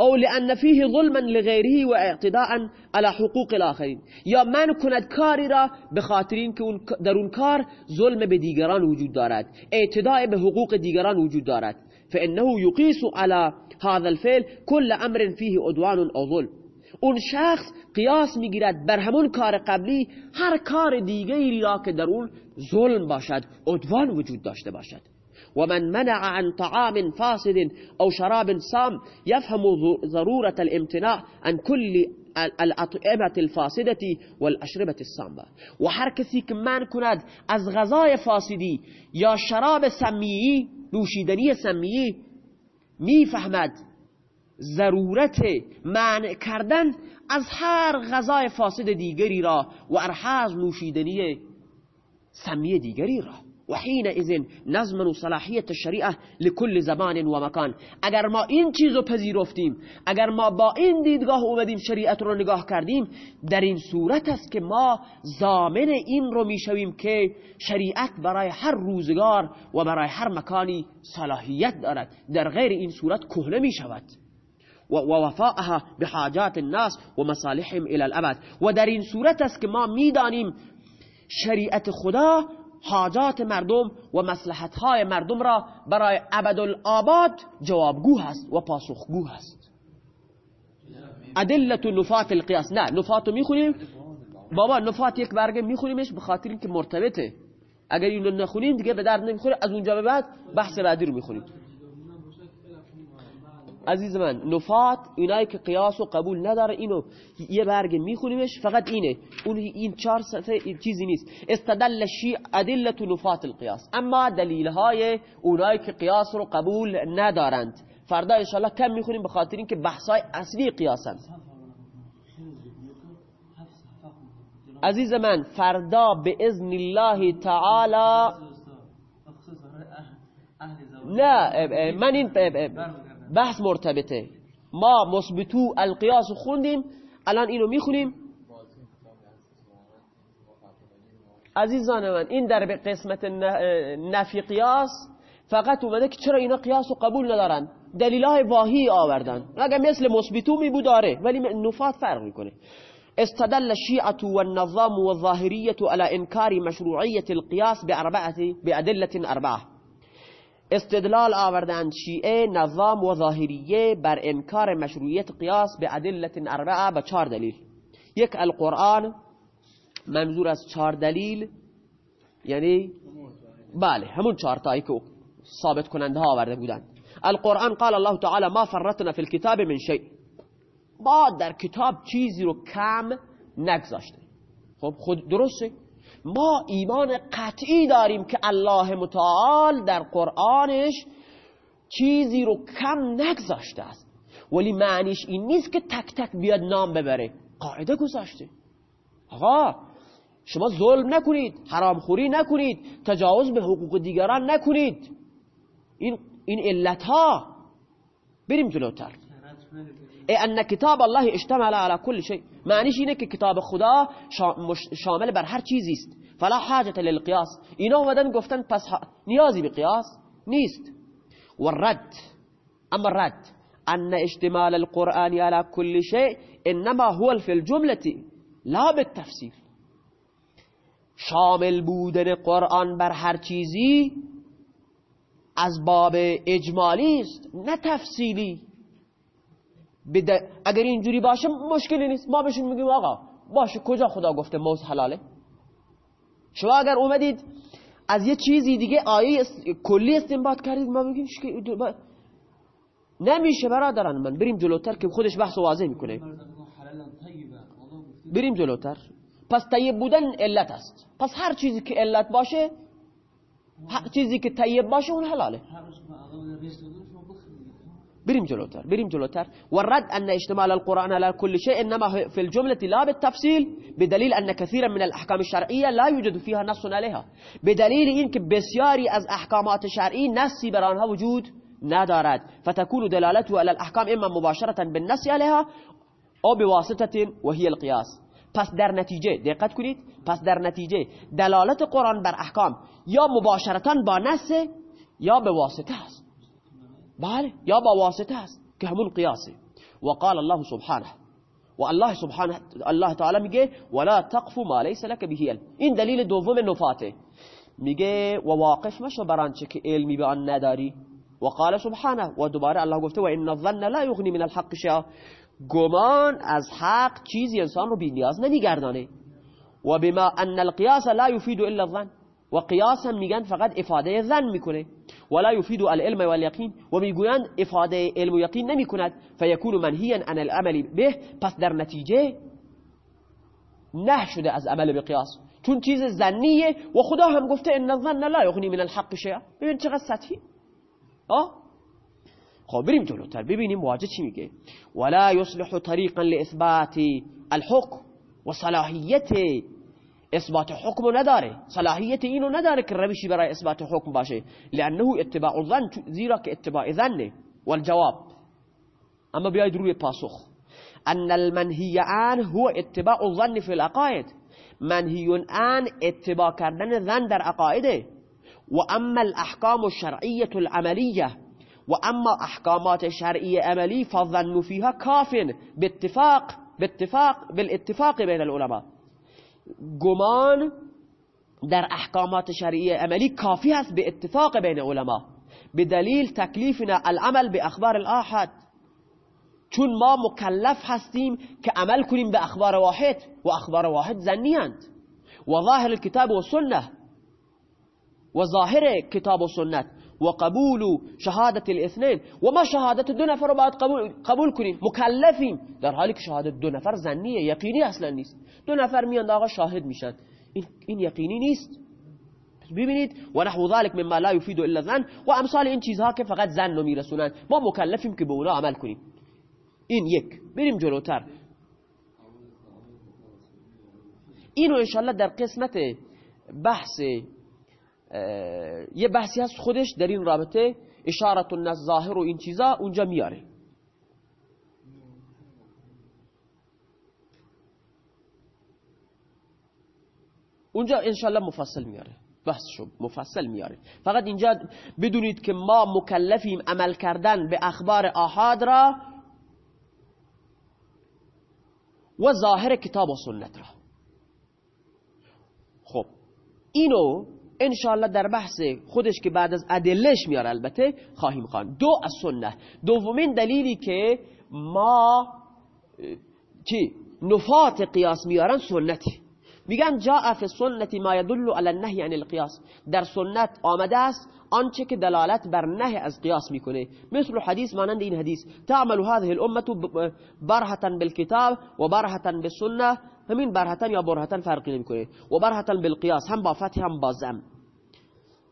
أو لأن فيه ظلما لغيره واعتداء على حقوق الاخرین یا من کند کاری را به خاطر اینکه در اون کار ظلم به دیگران وجود دارد. اعتداء به حقوق دیگران وجود دارد. فإنه يقيس على هذا الفعل كل أمر فيه عدوان أو ظلم. اون شخص قیاس میگیرد بر همون کار قبلی هر کار دیگری را که در اون ظلم باشد عدوان وجود داشته باشد. ومن منع عن طعام فاسد أو شراب سام يفهم ضرورة الامتناع عن كل الأطعمة الفاسدة والأشربة السامة و هر کسی که من کند از غذای فاسدی یا شراب سمیی نوشیدنی سمیی می‌فهمد ضرورت منع کردن از هر غذای فاسد دیگری را و ارحاز نوشیدنی سمی دیگری را. و حین اذن نظم صلاحیت الشریعه لكل زمان و مکان اگر ما این چیز پذیرفتیم اگر ما با این دیدگاه اومدیم شریعت رو نگاه کردیم در این صورت است که ما زامن این رو می‌شویم که شریعت برای هر روزگار و برای هر مکانی صلاحیت دارد. در غیر این صورت کهنه می‌شود. و وفاءها بحاجات الناس و مصالحهم الى الابد. و در این صورت است که ما می‌دانیم شریعت خدا حاجات مردم و های مردم را برای ابدالآباد جوابگو هست و پاسخگو هست. ادلت نفات القیاس نه نفات رو می‌خونیم؟ بابا نفات یک برگه میخونیمش به خاطر اینکه مرتبطه. اگر اینو نخونیم دیگه به درد نمی‌خوره. از اونجا به بعد بحث بعدی رو می‌خونیم. عزیز من نفات اینایی که قیاس و قبول نداره اینو یه برگ میخونیمش فقط اینه. اون این چهار صفحه چیزی نیست. استدل شیع ادلت نفات القیاس. اما دلیل های اونایی که قیاس رو قبول ندارند. فردا انشالله کم می‌خونیم به خاطر اینکه بحثای اصلی قیاسند. عزیز من فردا به اذن الله تعالی نه من این بحث مرتبطه. ما مثبتو القیاس خوندیم الان اینو می‌خونیم. عزیزان من این در قسمت نفی قیاس فقط اومده که چرا اینا قیاس و قبول ندارن؟ دلیل واهی آوردن. اگر مثل مثبتو می بود داره ولی نفات فرق می‌کنه. استدل الشيعة والنظام والظاهرية على إنكار مشروعية القياس بأربعة بأدلة أربعة. استدلال آوردن شیعه نظام و ظاهریه بر انکار مشروعیت قیاس به ادلت اربعه به چهار دلیل. یک القرآن. منظور از چهار دلیل یعنی بله همون چهار تایی که ثابت کننده ها آورده بودن. القرآن قال الله تعالی ما فرتنا فی الكتاب من شیء. ما در کتاب چیزی رو کم نگذاشته. خب خود درسته؟ ما ایمان قطعی داریم که الله متعال در قرآنش چیزی رو کم نگذاشته است. ولی معنیش این نیست که تک تک بیاد نام ببره. قاعده گذاشته. آقا شما ظلم نکنید حرامخوری نکنید تجاوز به حقوق دیگران نکنید. این این علت ها بریم جلوتر. أن کتاب الله اشتمل على كل شيء. معنیش اینه که کتاب خدا شامل بر هر چیزی است. فلا حاجت للقیاس اینا اومدن گفتن پس نیازی به قیاس نیست. و رد أما رد أن اشتمال القرآن على كل شيء إنما هو في الجملة لا بالتفسير شامل بودن قرآن بر هر چیزی از باب اجمالی است نه تفصیلی. اگر اینجوری باشه مشکلی نیست ما بهشون میگیم آقا باشه کجا خدا گفته موز حلاله شما اگر اومدید از یه چیزی دیگه آیه کلی استنباط کردید ما بگیم نمیشه برادران من بریم جلوتر که خودش بحث واضح می‌کنه بریم جلوتر پس طیب بودن علت است پس هر چیزی که علت باشه هر چیزی که طیب باشه اون حلاله بريم جلوتر بريم جلوتر. والرد أن اشتمال القرآن على كل شيء إنما في الجملة لا بالتفصيل بدليل أن كثيرا من الأحكام الشرعية لا يوجد فيها نص عليها. بدليل إنك بسياري از أحكامات الشرعية نصي برانها وجود ندارد فتكون دلالته على الأحكام إما مباشرة بالنص عليها أو بواسطة وهي القياس. پس در نتیجه دقت کنید. پس در نتیجه دلالت قرآن بر أحکام یا مباشرتا با نص یا به واسطه است. بله یا با واسطة است که همون قیاسه. وقال الله سبحانه. و الله سبحانه الله تعالی میگه ولا تقف ما ليس لك به علم. این دلیل دوم نفاته. میگه و واقف مشو برانچه که علمی به آن نداری. و قال سبحانه و دوباره الله گفته و إن الظن لا یغنی من الحق شیئا گمان از حق چیزی انسان رو بی نیاز نمیگردانه. و بما أن القياس لا يفيد إلا الظن. و قیاس هم میگن فقط إفاده ظن میکنه ولا يفيد العلم واليقين. و میگویند إفاده علم و یقین نمیکند فیکون منهیا عن العمل به. پس در نتیجه نه شده از عمل به قیاس. چون چیز زنیه و خدا هم گفته إن الظن لا یغنی من الحق شیئا ببین چقدر سطحی. آه؟ خب بریم جلوتر. ببینیم واجه چی میگه. ولا يصلح طریقا لإثبات الحكم و صلاحیت إثبات حکم نداره صلاحیت اینو نداره که روشی برای إثبات حکم باشه لأنه اتباع الظن زیرا که اتباع ظنه والجواب. أما بیاید روی پاسخ أن المنهی عن هو اتباع الظن في العقائد. منهی عن اتباع کردن ظن در عقائده و اما الاحکام الشرعیه العملیه و اما احکامات شرعی عملی فالظن فيها كاف. باتفاق باتفاق بالاتفاق بین العلماء. گمان در احکامات شرعی عملی کافی هست به اتفاق بین علما به دلیل تکلیفنا العمل به أخبار الاحد چون ما مکلف هستیم که عمل کنیم به أخبار واحد و أخبار واحد زنی و ظاهر الكتاب و سنة. و ظاهر کتاب و سنت. و قبول شهادت الاثنين. و ما شهادت دو نفر باید قبول, قبول کنیم مکلفیم. در حالی که شهادت دو نفر زنیه یقینی أصلا نیست. دو نفر میان آقا شاهد میشن. این, یقینی نیست. ببینید. و نحو ذلك مما لا يفيد إلا ظن و امثال این چیزها که فقط زن رو میرسونن. ما مکلفیم که به اونا عمل کنیم. این یک. بریم جلوتر. اینو انشالله در قسمت بحث یه بحثی هست خودش در این رابطه اشارت ظاهر و این چیزا اونجا میاره. اونجا انشالله مفصل میاره. بحث شو مفصل میاره. فقط اینجا بدونید که ما مکلفیم عمل کردن به اخبار آحاد را و ظاهر کتاب و سنت را. خب اینو انشاءالله در بحث خودش که بعد از ادلش میاره البته خواهیم خوان دو از سنه دومین دلیلی که ما چی؟ نفات قیاس میارن سنتی. میگن جاء فی سنتی ما يدل على النهی عن القیاس. در سنت آمده است آنچه که دلالت بر نهی از قیاس می‌کنه. مثل حدیث مانند این حدیث. تعمل هذه الامه برهتا بالکتاب و برهتا بالسنه همین برهتن یا برهتن فرقی نمی‌کنه. و برهتن بالقیاس هم با فتح هم با زم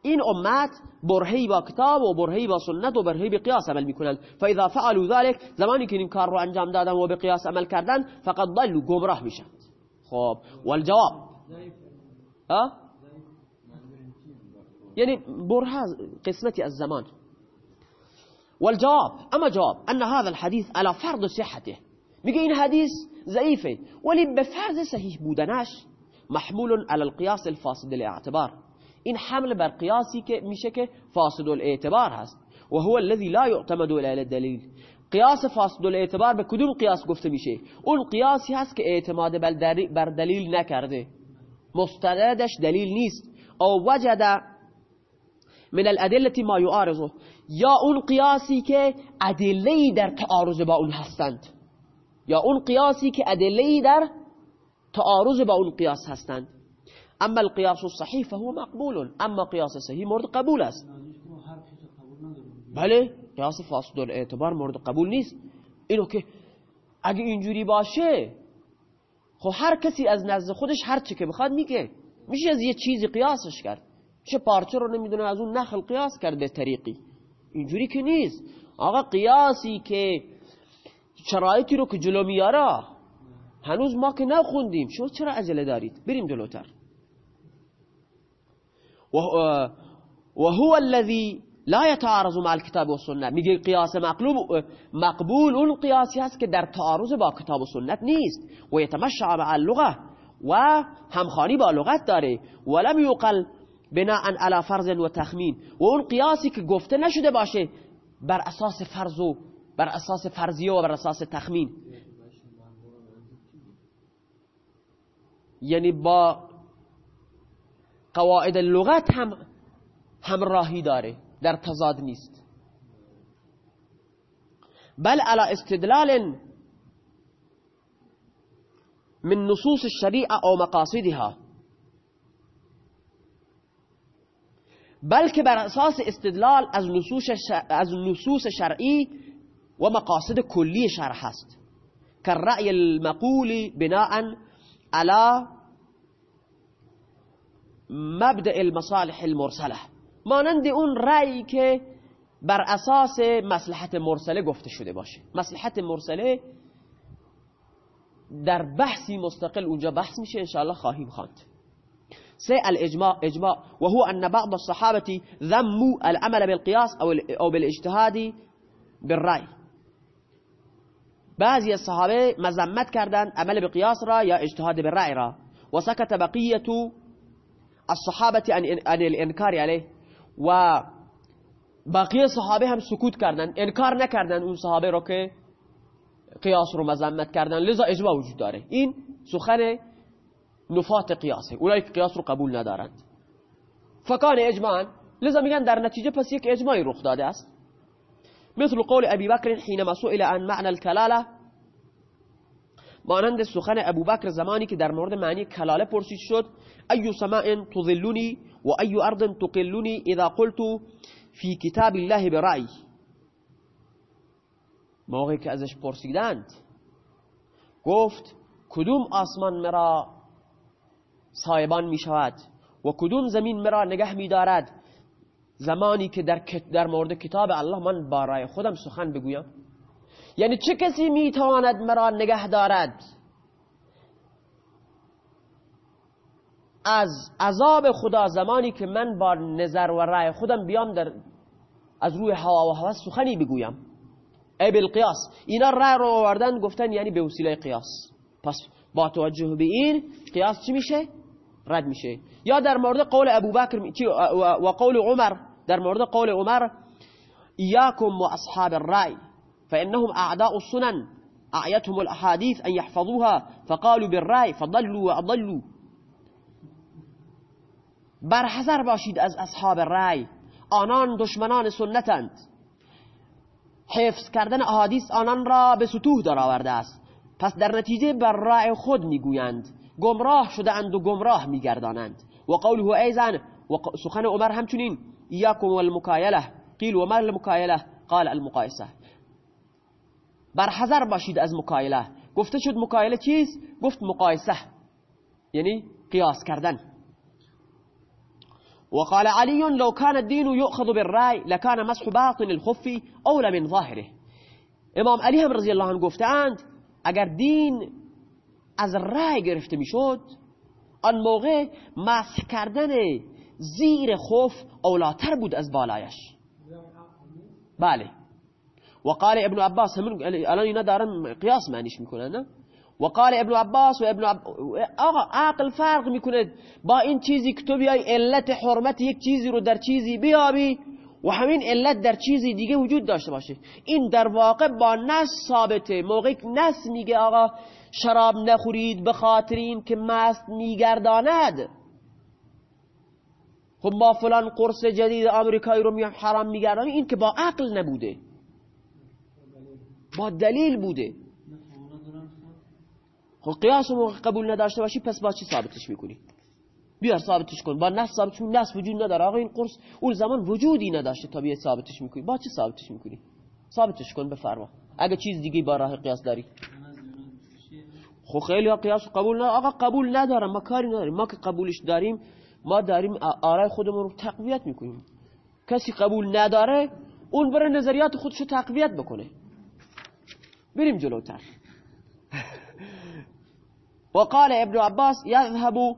این امت برهی با کتاب و برهی با سنت و برهی به قیاس عمل می‌کنن فاذا فعلوا ذلك زمانی که این کار رو انجام دادن و به قیاس عمل کردن فقط ضلوا گمراه میشن. خب والجواب. ها؟ یعنی بره قسمتی از زمان. والجواب. اما جواب ان هذا الحديث على فرض صحته. میگه این حدیث ضعیفه. ولی به فرض صحیح بودنش محمول على القياس الفاسد الاعتبار. این حمل بر قیاسی که میشه که فاسد الاعتبار هست. و هو الذي لا يعتمد الى الدلیل. قیاس فاسد الاعتبار به کدوم قیاس گفته میشه؟ اون قیاسی هست که اعتماد بر دلیل نکرده. مستندش دلیل نیست. او وجد من الادله ما يعارضه یا اون قیاسی که ادله در تعارض با اون هستند. یا اون قیاسی که ادله در تعارض با اون قیاس هستند. اما القیاس الصحیح فهو مقبول اما قیاس صحیح مورد قبول است. بله قیاس فاسد اعتبار مورد قبول نیست. اینو که اگه اینجوری باشه خب هر کسی از نزد خودش هر چی که بخواد میگه. میشه از یه چیزی قیاسش کرد. چه پارچه رو نمی‌دونه از اون نخل قیاس کرده طریقی. اینجوری که نیست. آقا قیاسی که شرایطی رو که جلو میاره هنوز ما که نخوندیم. شما چرا عجله دارید؟ بریم جلوتر. وهو الذي لا يتعارض مع الكتاب والسنه میگه قیاس مقلوب مقبول اون قیاسی هست که در تعارض با کتاب و سنت نیست. و یتمشع مع اللغه و همخانی با لغت داره. ولم يقل بناء على فرض و تخمین. و اون قیاسی که گفته نشده باشه بر اساس فرض و بر اساس فرضیه و بر اساس تخمین. یعنی با قواعد لغت هم همراهی داره در تضاد نیست. بل على استدلال من نصوص الشريعة او مقاصدها. بلکه بر اساس استدلال از نصوص از نصوص شرعی و مقاصد کلی شرح است كالرأي المقول بناء على مبدأ المصالح المرسلة. مانند أون رأی که بر أساس مصلحت مرسلة گفته شده باشه مصلحت مرسلة در بحثی مستقل اونجا بحث میشه انشاءالله خواهیم خواند سه الاجماع اجماع. وهو أن بعض الصحابة ذموا العمل بالقياس أو أو بالاجتهاد بالرأي. بعضی از صحابه مذمت کردند عمل به قیاس را یا اجتهاد به رأی را. و سکت بقیه الصحابه عن الانکار علیه. و بقیه صحابه هم سکوت کردند. انکار نکردند اون صحابه رو که قیاس رو مذمت کردن لذا اجماع وجود داره. این سخن نفات قیاسه. اونایی که قیاس رو قبول ندارند. فکان اجماعا. لذا میگن در نتیجه پس یک اجماعی رخ داده است. مثل قول ابی بکر حینما سئل عن معنى الكلالة. مانند سخن أبو بکر زمانی که در مورد معنی کلاله پرسید شد ای سماء تظلنی و أرض تقلنی إذا قلت فی کتاب الله برأی موقعی که ازش پرسیدند گفت کدوم آسمان مرا سایبان می و کدوم زمین مرا نگه می دارد زمانی که در, در مورد کتاب الله من برای خودم سخن بگویم. یعنی چه کسی می تواند مرا نگه دارد؟ از عذاب خدا زمانی که من با نظر و رای خودم بیام در از روی هوا و هوا سخنی بگویم. ای بالقیاس اینا رای رو آوردن گفتن یعنی به وسیله قیاس. پس با توجه به این قیاس چی میشه؟ رد میشه. یا در مورد قول ابوبکر و قول عمر در مورد قول عمر ایاکم و اصحاب الرأی فإنهم أعداء السنن أعيتهم الأحاديث أن يحفظوها فقالوا بالرأي فضلوا وأضلوا. برحذر باشید از اصحاب رأی آنان دشمنان سنتند. حفظ کردن احادیث آنان را به سطوح در آورده است. پس در نتیجه بر رأی خود میگویند. گمراه شده اند و گمراه میگردانند. و قوله ایزن و سخن عمر همچنین. ایاکم والمکایله قیل و ما المکایله قال المقایسه بر حذر باشید از مکایله. گفته شد مکایله چیست؟ گفت مقایسه. یعنی قیاس کردن. وقال علي لو كان الدين يؤخذ بالرأي لكان مسح باطن الخف اولى من ظاهره. امام علی هم رضی الله عنه گفتند اگر دین از رأی گرفته میشد آن موقع مسح کردن زیر خف اولاتر بود از بالایش. بله. وقال ابن عباس همون الان اینا دارن قیاس معنیش می‌کنن نه؟ وقال ابن عباس و ابن عب... آقا عقل فرق می‌کنه. با این چیزی که تو بیای علت حرمت یک چیزی رو در چیزی بیابی و همین علت در چیزی دیگه وجود داشته باشه. این در واقع با نس ثابته. موقعی که نس میگه آقا شراب نخورید به خاطر این که مست میگرداند. خب ما فلان قرص جدید آمریکایی رو حرام میگردانیم این که با عقل نبوده. با دلیل بوده. خب قیاس رو قبول نداشته باشی پس با چی ثابتش می‌کنی؟ بیار ثابتش کن. با نفس ثابتش کن نفس وجود نداره. آقا این قرص اون زمان وجودی نداشته تا بیای ثابتش می‌کنی. با چی ثابتش می‌کنی؟ ثابتش کن بفرما. اگه چیز دیگه با راه قیاس داری. خب خیلی قیاس قبول نه آقا قبول ندارم ما کاری نداریم. ما که قبولش داریم ما داریم آرای خودمون رو تقویت می‌کنیم. کسی قبول نداره اون بره نظریات خودشو تقویت بکنه. بریم جلوتر. <laughs> وقال ابن عباس يذهب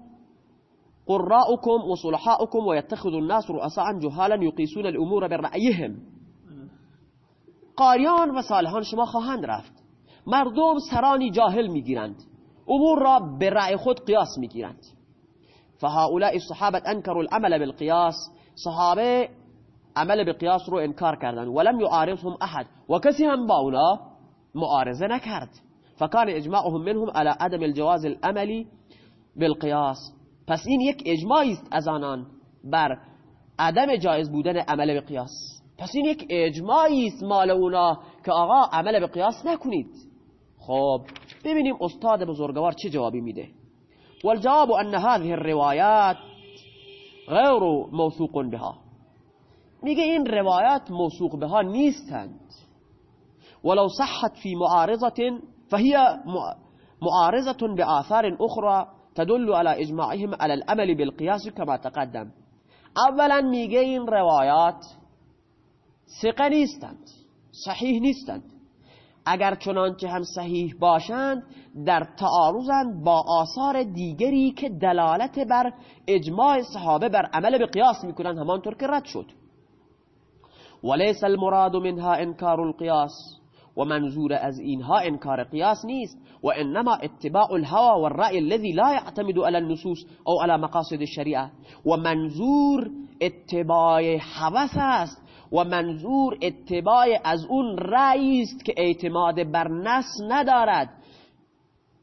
قراؤكم وصلحاؤكم ويتخذ الناس رؤساء جهالا يقيسون الامور برأيهم قاریان و صالحان شما خواهند رفت. مردم سرانی جاهل می‌گیرند. امور را به رأی خود قیاس می‌گیرند. فهؤلاء الصحابة أنكروا العمل بالقياس. صحابة عمل به قیاس رو انکار کردند ولم يعارضهم أحد. و کسی هم با اونا معارضه نکرد فكان إجماعهم منهم على عدم الجواز الاملی بالقياس. پس این یک اجماعی است از آنان بر عدم جایز بودن عمل به قیاس پس این یک اجماعی است مال اونا که آقا عمل به قیاس نکنید. خب ببینیم استاد بزرگوار چه جوابی میده. والجواب أن هذه الروايات غیر موثوق بها. میگه این روایات موثوق بها نیستند ولو صحت في معارضة فهي معارضة بآثار أخرى تدل على إجماعهم على الأمل بالقياس كما تقدم. اولا میگه این روایات ثقة نیستند صحیح نیستند اگر چنانچه هم صحیح باشند در تعارضند با آثار دیگری که دلالت بر اجماع صحابه بر عمل به قیاس می‌کنند همانطور که رد شد. وليس المراد منها انکار القیاس و منظور از اینها انکار قیاس نیست و انما اتباع الهوى والرأي الذي لا يعتمد على النصوص او على مقاصد الشریعه. و منظور اتباع حوث است و منظور اتباع از اون رأی است که اعتماد بر نص ندارد.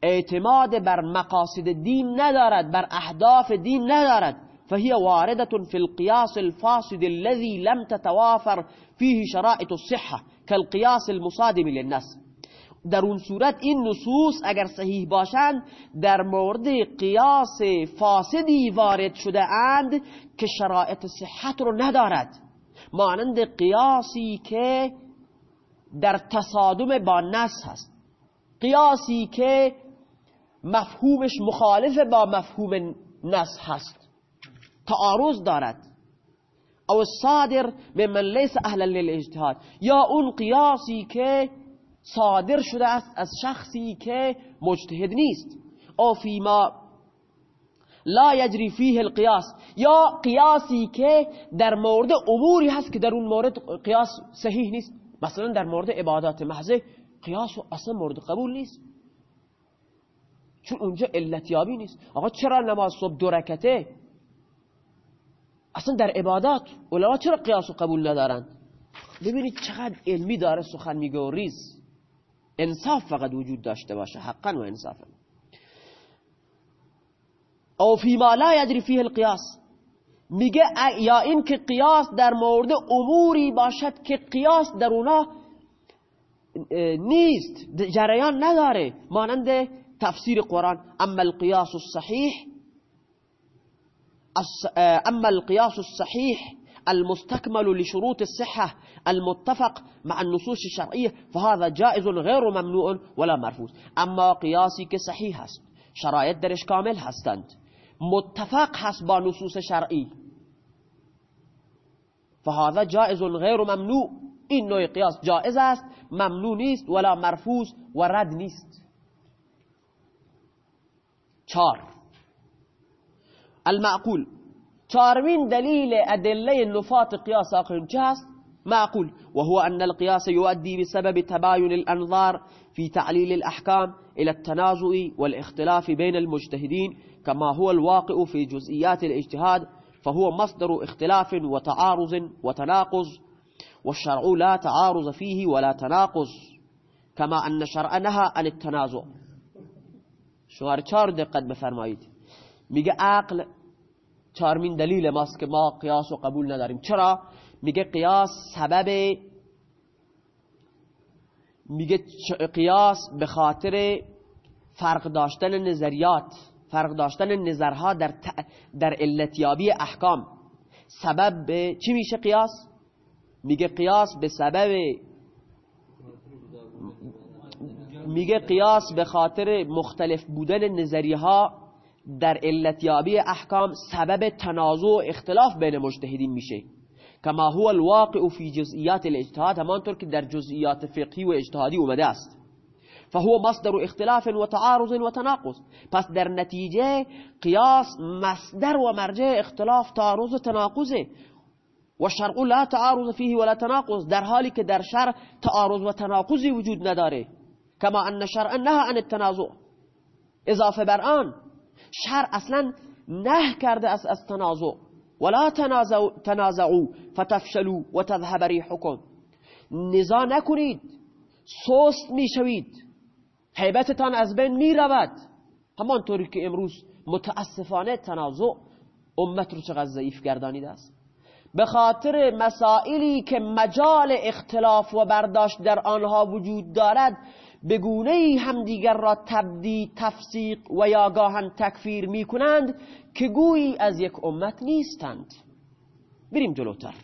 اعتماد بر مقاصد دین ندارد بر اهداف دین ندارد. فهي واردة في القياس الفاسد الذي لم تتوافر فيه شرائط الصحة كالقياس المصادم للنص در اون صورت این نصوص اگر صحیح باشند در مورد قیاس فاسدی وارد شده اند که شرایط صحت رو ندارد. مانند قیاسی که در تصادم با نص هست. قیاسی که مفهومش مخالف با مفهوم نص هست. تعارض دارد. او صادر من لیس اهلا للاجتهاد. یا اون قیاسی که صادر شده است از شخصی که مجتهد نیست. او فیما لا یجری فیه القیاس. یا قیاسی که در مورد اموری هست که در اون مورد قیاس صحیح نیست. مثلا در مورد عبادات محضه قیاس اصلا مورد قبول نیست. چون اونجا علتیابی نیست. آقا چرا نماز صبح دو رکته؟ اصلا در عبادات علما چرا قیاس و قبول ندارند ببینید چقدر علمی داره سخن میگه و ریز. انصاف فقط وجود داشته باشه. حقا و انصافا. أو فیما لا یدری فیه القیاس میگه یا این که قیاس در مورد اموری باشد که قیاس در اونا نیست جریان نداره. مانند تفسیر قرآن. أما القیاس الصحیح أما القياس الصحيح المستكمل لشروط الصحة المتفق مع النصوص الشرعية فهذا جائز غير ممنوع ولا مرفوض. أما قياسي كصحيح شرائط درش كامل هستند. متفق هست با نصوص شرعي فهذا جائز غير ممنوع. این نوع قیاس جائز است ممنوع نیست ولا مرفوض و رد نیست. چار المعقول. چارمین دلیل ادله نفات قیاس آخرین چه هست؟ معقول. وهو أن القياس يؤدي بسبب تباين الأنظار في تعليل الأحكام إلى التنازع والاختلاف بين المجتهدين كما هو الواقع في جزئيات الاجتهاد فهو مصدر اختلاف وتعارض وتناقض والشرع لا تعارض فيه ولا تناقض كما أن شرع نهى عن التنازع. شوار چار دقت بفرمایید. میگه عقل چهارمین دلیل ماست که ما قیاس و قبول نداریم. چرا؟ میگه قیاس سبب میگه قیاس به خاطر فرق داشتن نظریات. فرق داشتن نظرها در, در علتیابی احکام. سبب به چی میشه قیاس؟ میگه قیاس به سبب میگه قیاس به خاطر مختلف بودن نظریه ها در علتیابی احکام سبب تنازع و اختلاف بین مجتهدین میشه. کما هو الواقع فی جزئیات الاجتهاد همانطور که در جزئیات فقهی و اجتهادی اومده است. فهو مصدر اختلاف و تعارض و تناقض پس در نتیجه قیاس مصدر و مرجع اختلاف تعارض و تناقضه و شرع لا تعارض فيه ولا تناقض در حالی که در شرع تعارض و تناقضی وجود نداره. کما ان شرع نهى عن التنازع. اضافه بر آن شر أصلا نه کرده از تنازع. ولا تنازعوا فتفشلوا و تذهب ریحکم. نزا نکنید. سست میشوید. حیبتتان از بین می‌رود. همانطوری که امروز متاسفانه تنازع امت رو چقدر ضعیف گردانیده است. به خاطر مسائلی که مجال اختلاف و برداشت در آنها وجود دارد به گونه ای همدیگر را تبدی تفسیق و یا گاهن تکفیر می کنند که گویی از یک امت نیستند. بریم جلوتر.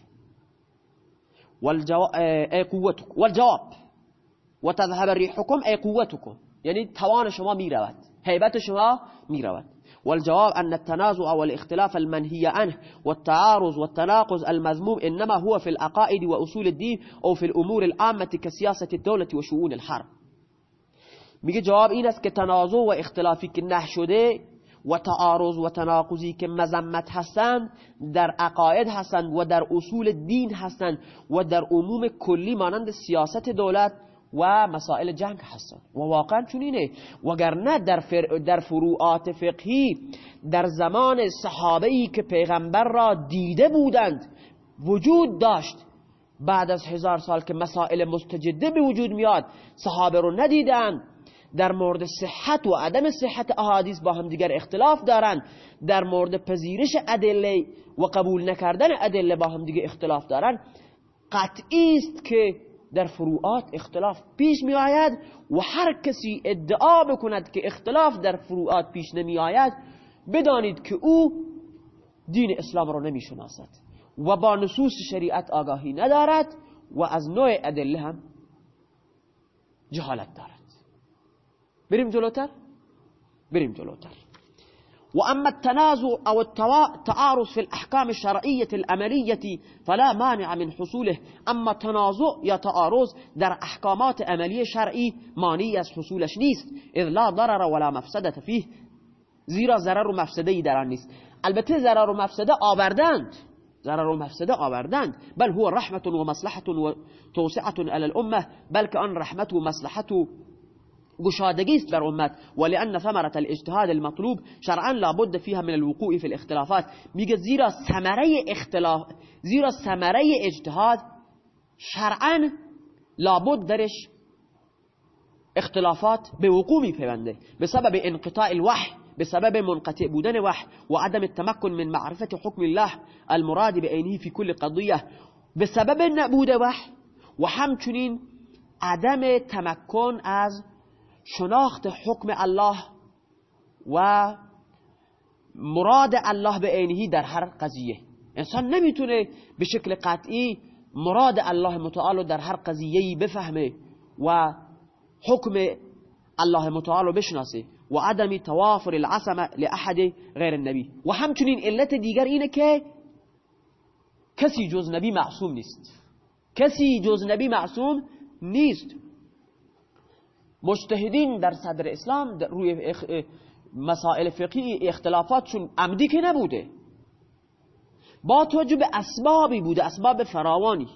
والجواب. و تذهب ریحکم ای قوتکم یعنی توان شما می رود حیبت شما می رود والجواب أن التنازع والاختلاف المنهي عنه والتعارض والتناقض المذموم إنما هو في العقائد وأصول الدين أو في الأمور العامة كسياسة الدولة وشؤون الحرب. میگه جواب این است که تنازع و اختلافی که نه شده و تعارض و تناقضی که مذمت در عقاید هستند و در اصول دین هستند و در عموم کلی مانند سیاست دولت و مسائل جنگ هستند. و واقعا چونینه وگرنه در, در فروعات فقهی در زمان صحابه ای که پیغمبر را دیده بودند وجود داشت. بعد از هزار سال که مسائل مستجده به وجود میاد صحابه رو ندیدند در مورد صحت و عدم صحت احادیث با هم دیگر اختلاف دارند در مورد پذیرش ادله و قبول نکردن ادله با هم دیگر اختلاف دارند قطعی است که در فروعات اختلاف پیش می آید و هر کسی ادعا بکند که اختلاف در فروعات پیش نمی آید بدانید که او دین اسلام را نمی شناسد و با نصوص شریعت آگاهی ندارد و از نوع ادله هم جهالت دارد. بریم جلوتر؟ بریم جلوتر. وأما التنازع أو التعارض في الأحكام الشرعية الأملية فلا مانع من حصوله. أما التنازع يا تعارض در أحكامات أملية شرعي مانع از حصولش إذ لا ضرر ولا مفسدة فيه. زیرا ضرر مفسده در آن البته ضرر مفسدة آوردند. ضرر مفسدة آوردند. بل هو رحمة و مصلحة و توسعة على الأمة. بلکه آن رحمت و مصلحت و گشادگی بر امت. ولأن ثمرة الاجتهاد المطلوب شرعا لابد فيها من الوقوع في الاختلافات. میگه زیرا ثمره اختلاف زیرا ثمره اجتهاد شرعا لابد درش اختلافات به وقوع میپیونده. به سبب انقطاع الوحی به سبب منقطع بودن وحی و عدم التمكن من معرفت حکم الله المراد بعینه في كل قضیه. به سبب نبود وحی و همچنین عدم تمکن از شناخت حکم الله و مراد الله به عینهی در هر قضیه. انسان نمی‌تونه به شکل قطعی مراد الله متعال در هر قضیه بفهمه و حکم الله متعال بشناسه. و عدم توافر العصمه لأحد غیر النبی. و همچنین علت دیگر اینه که کسی جز نبی معصوم نیست. کسی جز نبی معصوم نیست. مجتهدین در صدر اسلام در روی مسائل فقهی اختلافاتشون عمدی که نبوده. با توجه به اسبابی بوده اسباب فراوانی.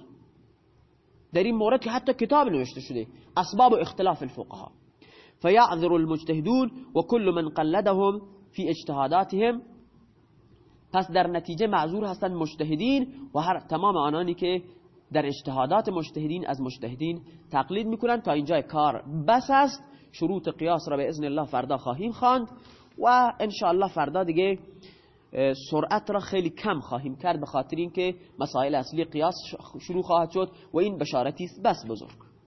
در این مورد که حتی کتاب نوشته شده اسباب اختلاف الفقها. فيعذر المجتهدون وكل من قلدهم في اجتهاداتهم. پس در نتیجه معذور هستند مجتهدین و هر تمام آنانی که در اجتهادات مجتهدین از مجتهدین تقلید می‌کنن تا اینجا کار بس است. شروط قیاس را به اذن الله فردا خواهیم خواند و الله فردا دیگه سرعت را خیلی کم خواهیم کرد به خاطر اینکه مسائل اصلی قیاس شروع خواهد شد و این بشارتی است. بس بزرگ.